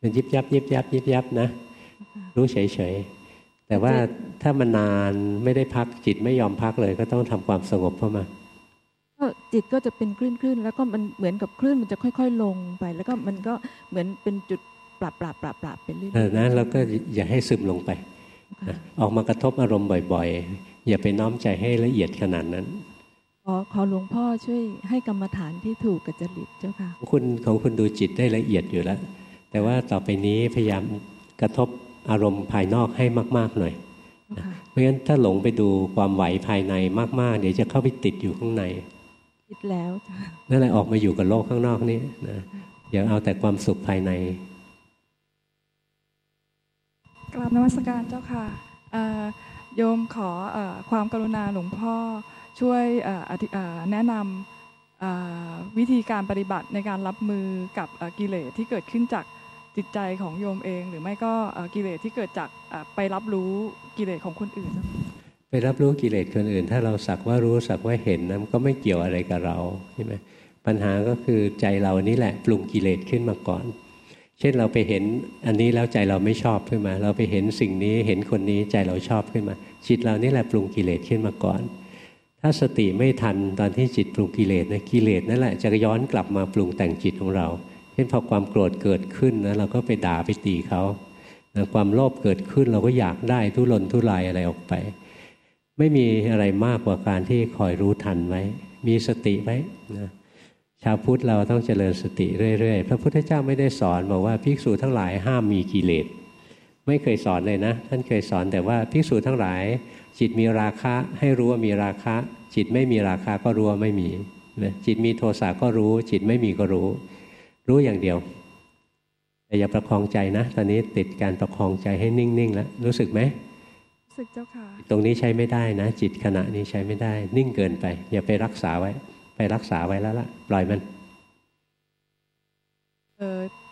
มันยิบยับ ยิบยับ ยิบยับนะ รู้เฉยๆแต่ว่าถ้ามันนานไม่ได้พักจิตไม่ยอมพักเลย ก็ต้องทำความสงบเข้ามาก็จิตก็จะเป็นคลื่นคลื่นแล้วก็มันเหมือนกับคลื่นมันจะค่อย ๆ ลงไป แล้วก็มันก็เหมือนเป็นจุด ปรับปรับปรับปรับไปเรื่อยเออนะแล้วก็อย่าให้ซึมลงไปนะออกมากระทบอารมณ์บ่อยๆ อย่าไปน้อมใจให้ละเอียดขนาดนั้น ขอขอหลวงพ่อช่วยให้กรรมฐานที่ถูกกับจริตเจ้าค่ะของคุณของคุณดูจิตได้ละเอียดอยู่แล้ว แต่ว่าต่อไปนี้พยายามกระทบอารมณ์ภายนอกให้มาก ๆหน่อยนะไม่งั้นถ้าหลงไปดูความไหวภายในมาก ๆ เดี๋ยวจะเข้าไปติดอยู่ข้างในคิดแล้วจ้ะนั่นแหละออกมาอยู่กับโลกข้างนอกนี่นะอย่าเอาแต่ความสุขภายใน กราบนมัสการเจ้าค่ะโยมขออความกรุณาหลวงพ่อช่วยแนะนำวิธีการปฏิบัติในการรับมือกับกิเลสที่เกิดขึ้นจากจิตใจของโยมเอง หรือไม่ก็กิเลสที่เกิดจากไปรับรู้กิเลสของคนอื่น ไปรับรู้กิเลสคนอื่น ถ้าเราสักว่ารู้สักว่าเห็นนะมันก็ไม่เกี่ยวอะไรกับเราใช่ไหมปัญหาก็คือใจเรานี่แหละปรุงกิเลสขึ้นมาก่อน เช่นเราไปเห็นอันนี้แล้วใจเราไม่ชอบขึ้นมา เราไปเห็นสิ่งนี้เห็นคนนี้ใจเราชอบขึ้นมา จิตเรานี่แหละปรุงกิเลสขึ้นมาก่อน ถ้าสติไม่ทันตอนที่จิตปรุงกิเลสนะกิเลสนั่นแหละจะย้อนกลับมาปรุงแต่งจิตของเรา เช่นพอความโกรธเกิดขึ้นนะเราก็ไปด่าไปตีเขาความโลภเกิดขึ้นเราก็อยากได้ทุรนทุรายอะไรออกไป ไม่มีอะไรมากกว่าการที่คอยรู้ทันไว้ มีสติไว้นะ ชาวพุทธเราต้องเจริญสติเรื่อยๆ พระพุทธเจ้าไม่ได้สอนบอกว่าภิกษุทั้งหลายห้ามมีกิเลส ไม่เคยสอนเลยนะ ท่านเคยสอนแต่ว่าภิกษุทั้งหลาย จิตมีราคะให้รู้ว่ามีราคะ จิตไม่มีราคะก็รู้ว่าไม่มีนะจิตมีโทสะก็รู้ จิตไม่มีก็รู้ รู้อย่างเดียวแต่อย่าประคองใจนะ ตอนนี้ติดการประคองใจให้นิ่งๆแล้วรู้สึกไหมรู้สึกเจ้าค่ะ ตรงนี้ใช้ไม่ได้นะ จิตขณะนี้ใช้ไม่ได้ นิ่งเกินไป อย่าไปรักษาไว้ ไปรักษาไว้แล้วล่ะ ปล่อยมัน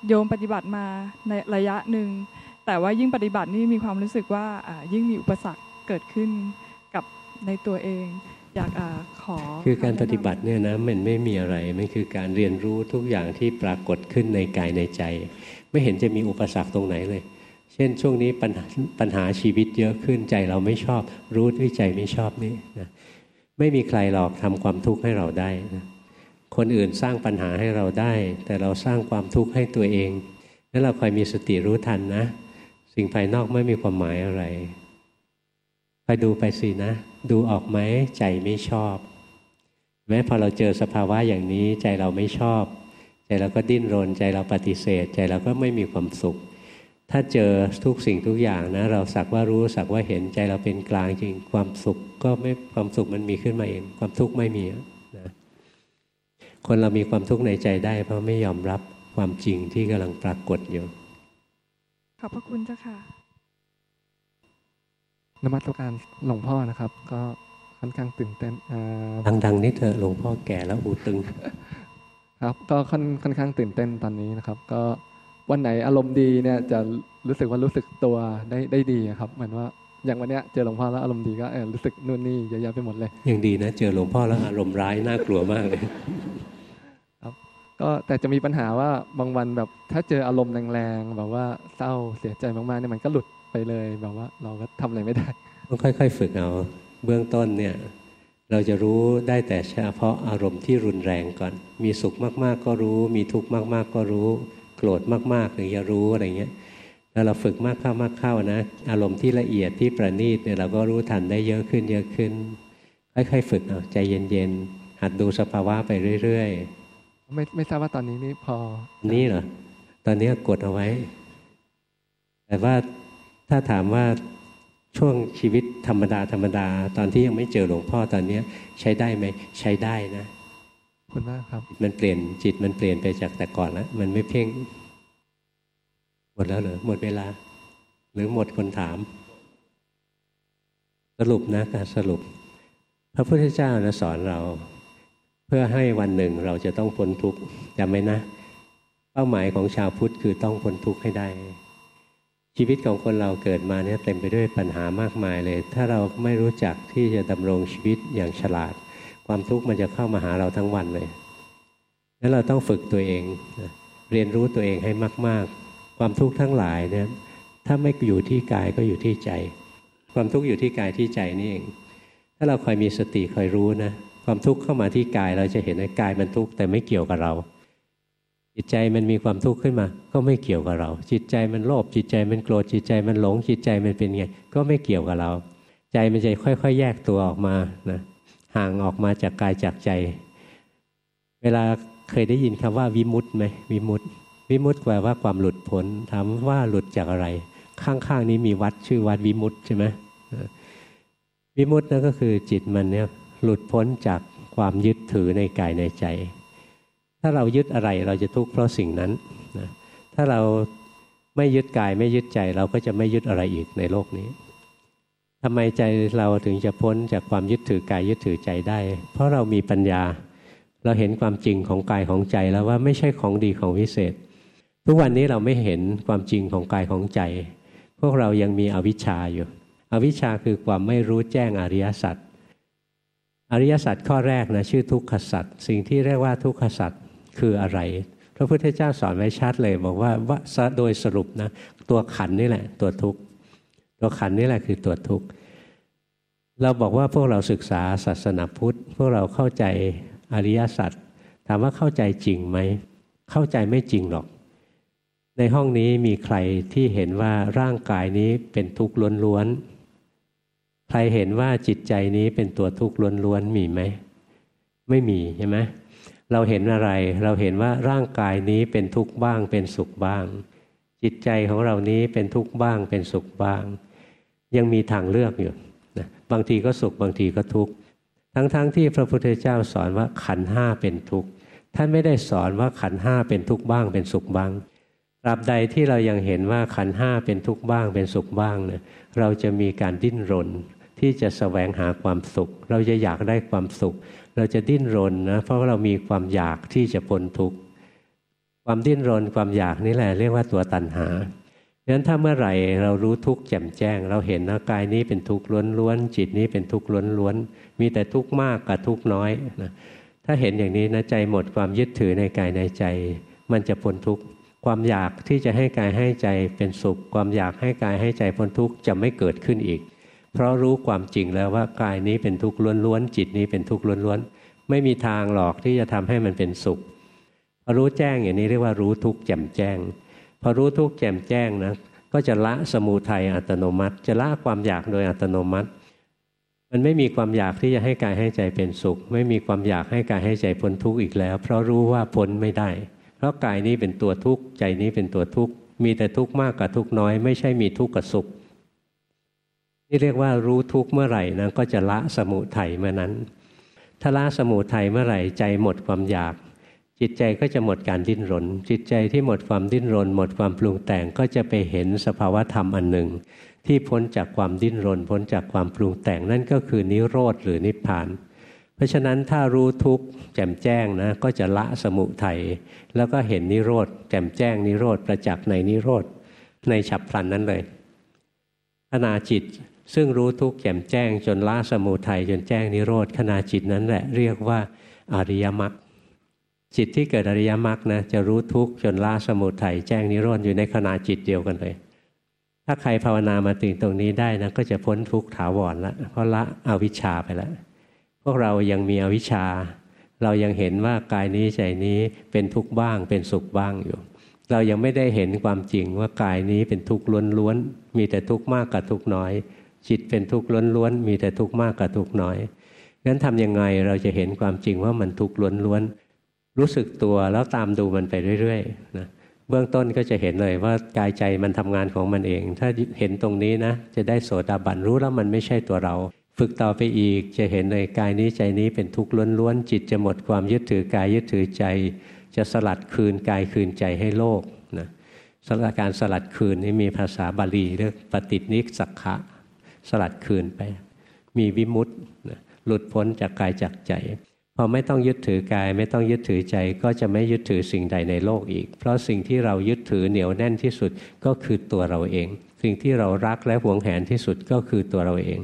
โยมปฏิบัติมาในระยะหนึ่ง แต่ว่ายิ่งปฏิบัตินี่มีความรู้สึกว่ายิ่งมีอุปสรรคเกิดขึ้นกับในตัวเอง อยากอขอ คือการปฏิบัติเนี่ยนะมันไม่มีอะไร มันคือการเรียนรู้ทุกอย่างที่ปรากฏขึ้นในกายในใจ ไม่เห็นจะมีอุปสรรคตรงไหนเลย เช่นช่วงนี้ปัญหาปัญหาชีวิตเยอะขึ้นใจเราไม่ชอบ รู้ด้วยใจไม่ชอบนี่นะ ไม่มีใครหลอกทำความทุกข์ให้เราได้นะคนอื่นสร้างปัญหาให้เราได้ แต่เราสร้างความทุกข์ให้ตัวเองนั้นเราคอยมีสติรู้ทันนะ สิ่งภายนอกไม่มีความหมายอะไรคอยดูไปสินะ ดูออกไหมใจไม่ชอบ แม้พอเราเจอสภาวะอย่างนี้ใจเราไม่ชอบ ใจเราก็ดิ้นรน ใจเราปฏิเสธ ใจเราก็ไม่มีความสุข ถ้าเจอทุกสิ่งทุกอย่างนะ เราสักว่ารู้สักว่าเห็นใจเราเป็นกลางจริงความสุขก็ไม่ความสุขมันมีขึ้นมาเองความทุกข์ไม่มีนะคนเรามีความทุกข์ในใจได้ เพราะไม่ยอมรับความจริงที่กำลังปรากฏอยู่ขอบพระคุณเจ้าค่ะนมัสการหลวงพ่อนะครับ ก็ค่อนข้างตื่นเต้นดังๆนิดเถอะหลวงพ่อแก่แล้วหูตึง ครับ ก็ค่อนค่อนข้างตื่นเต้นตอนนี้นะครับ ก็ วันไหนอารมณ์ดีเนี่ยจะรู้สึกว่ารู้สึกตัวได้ได้ดีครับ เหมือนว่าอย่างวันเนี้ยเจอหลวงพ่อแล้วอารมณ์ดีก็เออรู้สึกนู่นนี่เยอะแยะไปหมดเลยยังดีนะเจอหลวงพ่อแล้วอารมณ์ร้ายน่ากลัวมากเลยครับ ก็แต่จะมีปัญหาว่าบางวันแบบถ้าเจออารมณ์แรงๆแบบว่าเศร้าเสียใจมากๆเนี่ยมันก็หลุดไปเลยแบบว่าเราก็ทำอะไรไม่ได้ต้องค่อย ๆ ฝึกเอาเบื้องต้นเนี่ยเราจะรู้ได้แต่เฉพาะอารมณ์ที่รุนแรงก่อน มีสุขมากๆก็รู้ มีทุกข์มากๆก็รู้ โกรธมากๆถึงจะรู้อะไรเงี้ยแล้วเราฝึกมากเข้ามากเข้านะ อารมณ์ที่ละเอียดที่ประณีตเนี่ยเราก็รู้ทันได้เยอะขึ้นเยอะขึ้นค่อยๆฝึกเอาใจเย็นๆหัดดูสภาวะไปเรื่อยๆไม่ไม่ทราบว่าตอนนี้นี่พอนี่เหรอตอนนี้กดเอาไว้ แต่ว่าถ้าถามว่าช่วงชีวิตธรรมดาธรรมดา ตอนที่ยังไม่เจอหลวงพ่อตอนนี้ใช้ได้ไหมใช้ได้นะ คุณมากครับ มันเปลี่ยนจิตมันเปลี่ยนไปจากแต่ก่อนแล้วมันไม่เพ่ง หมดแล้วเหรอหมดเวลา หรือหมดคนถาม สรุปนะการสรุป พระพุทธเจ้านะสอนเรา เพื่อให้วันหนึ่งเราจะต้องพ้นทุกข์จำไว้นะ เป้าหมายของชาวพุทธคือต้องพ้นทุกข์ให้ได้ชีวิตของคนเราเกิดมาเนี่ยเต็มไปด้วยปัญหามากมายเลย ถ้าเราไม่รู้จักที่จะดำรงชีวิตอย่างฉลาด ความทุกข์มันจะเข้ามาหาเราทั้งวันเลยนั้นเราต้องฝึกตัวเองเรียนรู้ตัวเองให้มาก ๆ ความทุกข์ทั้งหลายเนี่ยถ้าไม่อยู่ที่กายก็อยู่ที่ใจ ความทุกข์อยู่ที่กายที่ใจนี่เอง ถ้าเราคอยมีสติคอยรู้นะความทุกข์เข้ามาที่กายเราจะเห็นว่ากายมันทุกข์แต่ไม่เกี่ยวกับเรา จิตใจมันมีความทุกข์ขึ้นมา ก็ไม่เกี่ยวกับเรา จิตใจมันโลภจิตใจมันโกรธจิตใจมันหลงจิตใจมันเป็นไงก็ไม่เกี่ยวกับเรา ใจมันจะค่อย ๆ แยกตัวออกมานะ ห่างออกมาจากกายจากใจ เวลาเคยได้ยินคำว่าวิมุตต์ไหมวิมุตต์วิมุตต์แปลว่าความหลุดพ้นถามว่าหลุดจากอะไร ข้างๆนี้มีวัดชื่อวัดวิมุตต์ใช่ไหมวิมุตต์นั่นก็คือจิตมันเนี่ยหลุดพ้นจากความยึดถือในกายในใจ ถ้าเรายึดอะไรเราจะทุกข์เพราะสิ่งนั้นนะถ้าเราไม่ยึดกายไม่ยึดใจเราก็จะไม่ยึดอะไรอีกในโลกนี้ ทำไมใจเราถึงจะพ้นจากความยึดถือกายยึดถือใจได้ เพราะเรามีปัญญา เราเห็นความจริงของกายของใจแล้วว่าไม่ใช่ของดีของวิเศษ ทุกวันนี้เราไม่เห็นความจริงของกายของใจ พวกเรายังมีอวิชชาอยู่ อวิชชาคือความไม่รู้แจ้งอริยสัจอริยสัจข้อแรกนะชื่อทุกขสัจสิ่งที่เรียกว่าทุกขสัจคืออะไร พระพุทธเจ้าสอนไว้ชัดเลย บอกว่าว่าโดยสรุปนะตัวขันนี่แหละ ตัวทุกข์ ตัวขันนี่แหละคือตัวทุกข์เราบอกว่าพวกเราศึกษาศาสนาพุทธ พวกเราเข้าใจอริยสัจถามว่าเข้าใจจริงไหม เข้าใจไม่จริงหรอก ในห้องนี้มีใครที่เห็นว่าร่างกายนี้เป็นทุกข์ล้วนๆใครเห็นว่าจิตใจนี้เป็นตัวทุกข์ล้วนๆมีไหม ไม่มีใช่ไหมเราเห็นอะไร เราเห็นว่าร่างกายนี้เป็นทุกข์บ้าง เป็นสุขบ้าง จิตใจของเรานี้เป็นทุกข์บ้าง เป็นสุขบ้าง ยังมีทางเลือกอยู่นะบางทีก็สุขบางทีก็ทุกข์ทั้งๆทที่พระพุทธเจ้าสอนว่าขันห้าเป็นทุกข์ท่านไม่ได้สอนว่าขันห้าเป็นทุกข์บ้างเป็นสุขบ้างตราบใดที่เรายังเห็นว่าขันห้าเป็นทุกข์บ้างเป็นสุขบ้างเนี่ยเราจะมีการดิ้นรนที่จะสแสวงหาความสุข เราจะอยากได้ความสุข เราจะดิ้นรนนะเพราะเรามีความอยากที่จะพ้นทุกข์ความดิ้นรนความอยากนี่แหละเรียกว่าตัวตัณหา ดังนั้นถ้าเมื่อไหร่เรารู้ทุกข์แจ่มแจ้ง เราเห็นนะกายนี้เป็นทุกข์ล้วนๆจิตนี้เป็นทุกข์ล้วนๆมีแต่ทุกข์มากกับทุกข์น้อยนะถ้าเห็นอย่างนี้นะใจหมดความยึดถือในกายในใจ มันจะพ้นทุกข์ความอยากที่จะให้กายให้ใจเป็นสุข ความอยากให้กายให้ใจพ้นทุกข์จะไม่เกิดขึ้นอีก เพราะรู้ความจริงแล้วว่ากายนี้เป็นทุกข์ล้วนๆจิตนี้เป็นทุกข์ล้วนๆไม่มีทางหรอกที่จะทำให้มันเป็นสุขพอรู้แจ้งอย่างนี้เรียกว่ารู้ทุกข์แจ่มแจ้ง พอรู้ทุกข์แจ่มแจ้งนะก็จะละสมูทัยอัตโนมัติ จะละความอยากโดยอัตโนมัติ มันไม่มีความอยากที่จะให้กายให้ใจเป็นสุข ไม่มีความอยากให้กายให้ใจพ้นทุกข์อีกแล้ว เพราะรู้ว่าพ้นไม่ได้ เพราะกายนี้เป็นตัวทุกข์ใจนี้เป็นตัวทุกข์มีแต่ทุกข์มากกับทุกข์น้อย ไม่ใช่มีทุกข์กับสุขนี่เรียกว่ารู้ทุกข์เมื่อไหร่นะก็จะละสมุทัยเมื่อนั้นถ้าละสมุทัยเมื่อไหร่ใจหมดความอยาก จิตใจก็จะหมดการดิ้นรน จิตใจที่หมดความดิ้นรน หมดความปรุงแต่งก็จะไปเห็นสภาวธรรมอันหนึ่ง ที่พ้นจากความดิ้นรน พ้นจากความปรุงแต่งนั่นก็คือนิโรธหรือนิพพาน เพราะฉะนั้นถ้ารู้ทุกข์แจ่มแจ้งนะก็จะละสมุทัยแล้วก็เห็นนิโรธแจ่มแจ้งนิโรธประจักษ์ในนิโรธในฉับพลันนั้นเลยขณะจิตซึ่งรู้ทุกข์แจ่มแจ้งจนละสมุทัยจนแจ้งนิโรธขณะจิตนั้นแหละเรียกว่าอริยมรรค จิตที่เกิดอริยมรรคนะจะรู้ทุกข์จนละสมุทัยแจ้งนิโรธอยู่ในขณะจิตเดียวกันเลย ถ้าใครภาวนามาถึงตรงนี้ได้นะก็จะพ้นทุกข์ถาวรละเพราะละอวิชชาไปแล้วพวกเรายังมีอวิชชา เรายังเห็นว่ากายนี้ใจนี้เป็นทุกข์บ้าง เป็นสุขบ้างอยู่ เรายังไม่ได้เห็นความจริงว่ากายนี้เป็นทุกข์ล้วนๆมีแต่ทุกข์มากกับทุกข์น้อย จิตเป็นทุกข์ล้วนๆมีแต่ทุกข์มากกับทุกข์น้อยงั้นทำยังไงเราจะเห็นความจริงว่ามันทุกข์ล้วนๆ รู้สึกตัวแล้วตามดูมันไปเรื่อยๆนะเบื้องต้นก็จะเห็นเลยว่ากายใจมันทำงานของมันเอง ถ้าเห็นตรงนี้นะ จะได้โสดาบันรู้แล้วมันไม่ใช่ตัวเรา ฝึกต่อไปอีกจะเห็นเลยกายนี้ใจนี้เป็นทุกข์ล้วนๆจิตจะหมดความยึดถือกายยึดถือใจ จะสลัดคืนกายคืนใจให้โลกนะสลัดการสลัดคืนนี่มีภาษาบาลีเรียกปฏินิสักขะสลัดคืนไป มีวิมุตต์หลุดพ้นจากกายจากใจ พอไม่ต้องยึดถือกาย ไม่ต้องยึดถือใจ ก็จะไม่ยึดถือสิ่งใดในโลกอีก เพราะสิ่งที่เรายึดถือเหนียวแน่นที่สุดก็คือตัวเราเอง สิ่งที่เรารักและหวงแหนที่สุดก็คือตัวเราเอง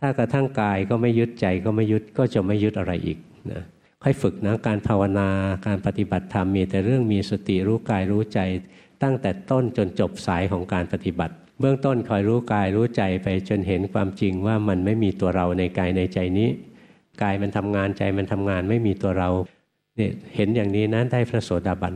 ถ้ากระทั่งกายก็ไม่ยึดใจก็ไม่ยึดก็จะไม่ยึดอะไรอีกนะค่อยฝึกนะการภาวนาการปฏิบัติธรรมมีแต่เรื่องมีสติรู้กายรู้ใจ ตั้งแต่ต้นจนจบสายของการปฏิบัติ เบื้องต้นคอยรู้กายรู้ใจไปจนเห็นความจริงว่ามันไม่มีตัวเราในกายในใจนี้ กายมันทำงานใจมันทำงานไม่มีตัวเราเนี่ยเห็นอย่างนี้นะได้พระโสดาบัน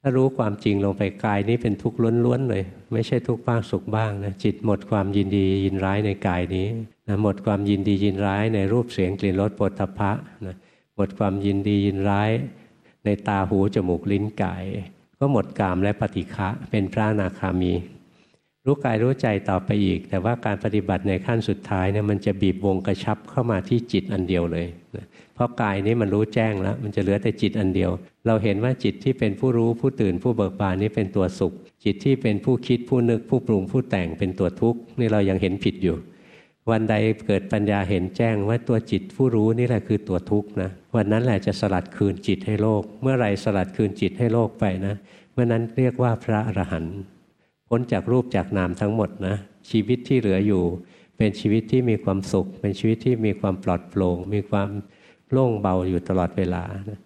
ถ้ารู้ความจริงลงไปกายนี้เป็นทุกข์ล้วนๆเลย ไม่ใช่ทุกข์บ้างสุขบ้างนะจิตหมดความยินดียินร้ายในกายนี้นะหมดความยินดียินร้ายในรูปเสียงกลิ่นรสปุถะพะนะหมดความยินดียินร้าย ในตาหูจมูกลิ้นกาย ก็หมดกามและปฏิฆะเป็นพระนาคามี รู้กายรู้ใจต่อไปอีก แต่ว่าการปฏิบัติในขั้นสุดท้ายเนี่ยมันจะบีบวงกระชับเข้ามาที่จิตอันเดียวเลยนะเพราะกายนี้มันรู้แจ้งแล้ว มันจะเหลือแต่จิตอันเดียว เราเห็นว่าจิตที่เป็นผู้รู้ผู้ตื่นผู้เบิกบานนี้เป็นตัวสุข จิตที่เป็นผู้คิดผู้นึกผู้ปรุงผู้แต่งเป็นตัวทุกข์นี่เรายังเห็นผิดอยู่ วันใดเกิดปัญญาเห็นแจ้งว่าตัวจิตผู้รู้นี่แหละคือตัวทุกข์นะวันนั้นแหละจะสลัดคืนจิตให้โลก เมื่อไรสลัดคืนจิตให้โลกไปนะเมื่อนั้นเรียกว่าพระอรหันต์ พ้นจากรูปจากนามทั้งหมดนะชีวิตที่เหลืออยู่ เป็นชีวิตที่มีความสุข เป็นชีวิตที่มีความปลอดโปร่งมีความโล่งเบาอยู่ตลอดเวลานะ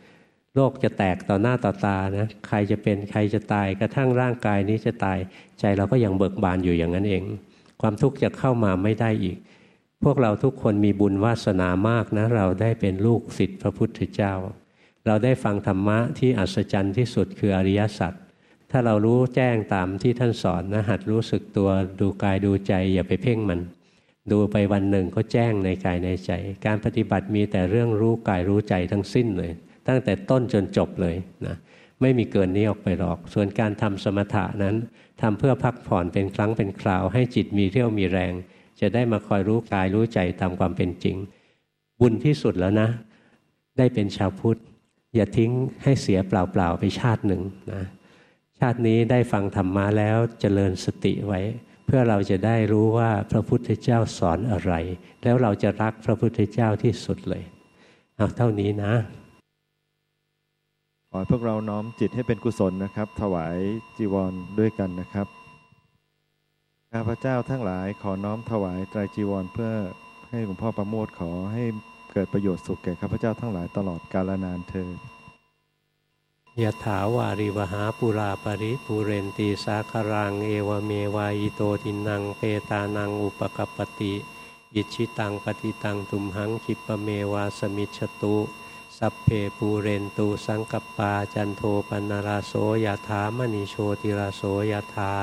โลกจะแตกต่อหน้าต่อตานะใครจะเป็นใครจะตายกระทั่งร่างกายนี้จะตาย ใจเราก็ยังเบิกบานอยู่อย่างนั้นเอง ความทุกข์จะเข้ามาไม่ได้อีก พวกเราทุกคนมีบุญวาสนามากนะ เราได้เป็นลูกศิษย์พระพุทธเจ้า เราได้ฟังธรรมะที่อัศจรรย์ที่สุดคืออริยสัจ ถ้าเรารู้แจ้งตามที่ท่านสอนนะหัดรู้สึกตัวดูกายดูใจ อย่าไปเพ่งมัน ดูไปวันหนึ่งก็แจ้งในกายในใจ การปฏิบัติมีแต่เรื่องรู้กายรู้ใจทั้งสิ้นเลย ตั้งแต่ต้นจนจบเลยนะไม่มีเกินนี้ออกไปหรอก ส่วนการทำสมถะนั้นทำเพื่อพักผ่อนเป็นครั้งเป็นคราว ให้จิตมีเรี่ยวมีแรง จะได้มาคอยรู้กายรู้ใจตามความเป็นจริง บุญที่สุดแล้วนะ ได้เป็นชาวพุทธ อย่าทิ้งให้เสียเปล่าๆไปชาติหนึ่งนะ ชาตินี้ได้ฟังธรรมะแล้วเจริญสติไว้ เพื่อเราจะได้รู้ว่าพระพุทธเจ้าสอนอะไร แล้วเราจะรักพระพุทธเจ้าที่สุดเลยเอาเท่านี้นะขอพวกเราน้อมจิตให้เป็นกุศลนะครับ ถวายจีวรด้วยกันนะครับข้าพเจ้าทั้งหลายขอน้อมถวายไตรจีวรเพื่อให้หลวงพ่อประโมทขอให้เกิดประโยชน์สุขแก่ข้าพเจ้าทั้งหลายตลอดกาลนานเถิด ยะถาวาริวหาปูราปริปูเรนติสาครัง เอวเมวอิโตทินนังเปตานังอุปกัปปติอิจฉิตังปัตถิตังตุมหังขิปปเมวสมิชฌตุสัพเพปูเรนตุสังกัปปาจันโทปัณณรโสยะถามณิโชติรโสยะถา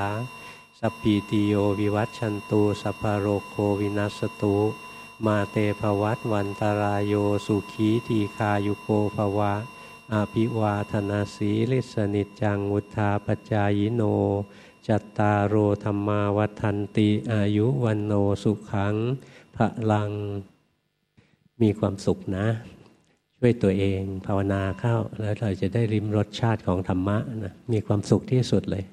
สัพพีติโยวิวัชชันตุสัพพโรโควินัสสตุมาเตภวัตวันตราโยสุขีทีคายุโกภวะ อภิวาธนาสีลิสนิจังวุธาปจายโน จัตตารโอธรรมาวันติอายุวันโนสุขังพระลังมีความสุขนะ ช่วยตัวเองภาวนาเข้า แล้วเราจะได้ริมรสชาติของธรรมะนะมีความสุขที่สุดเลย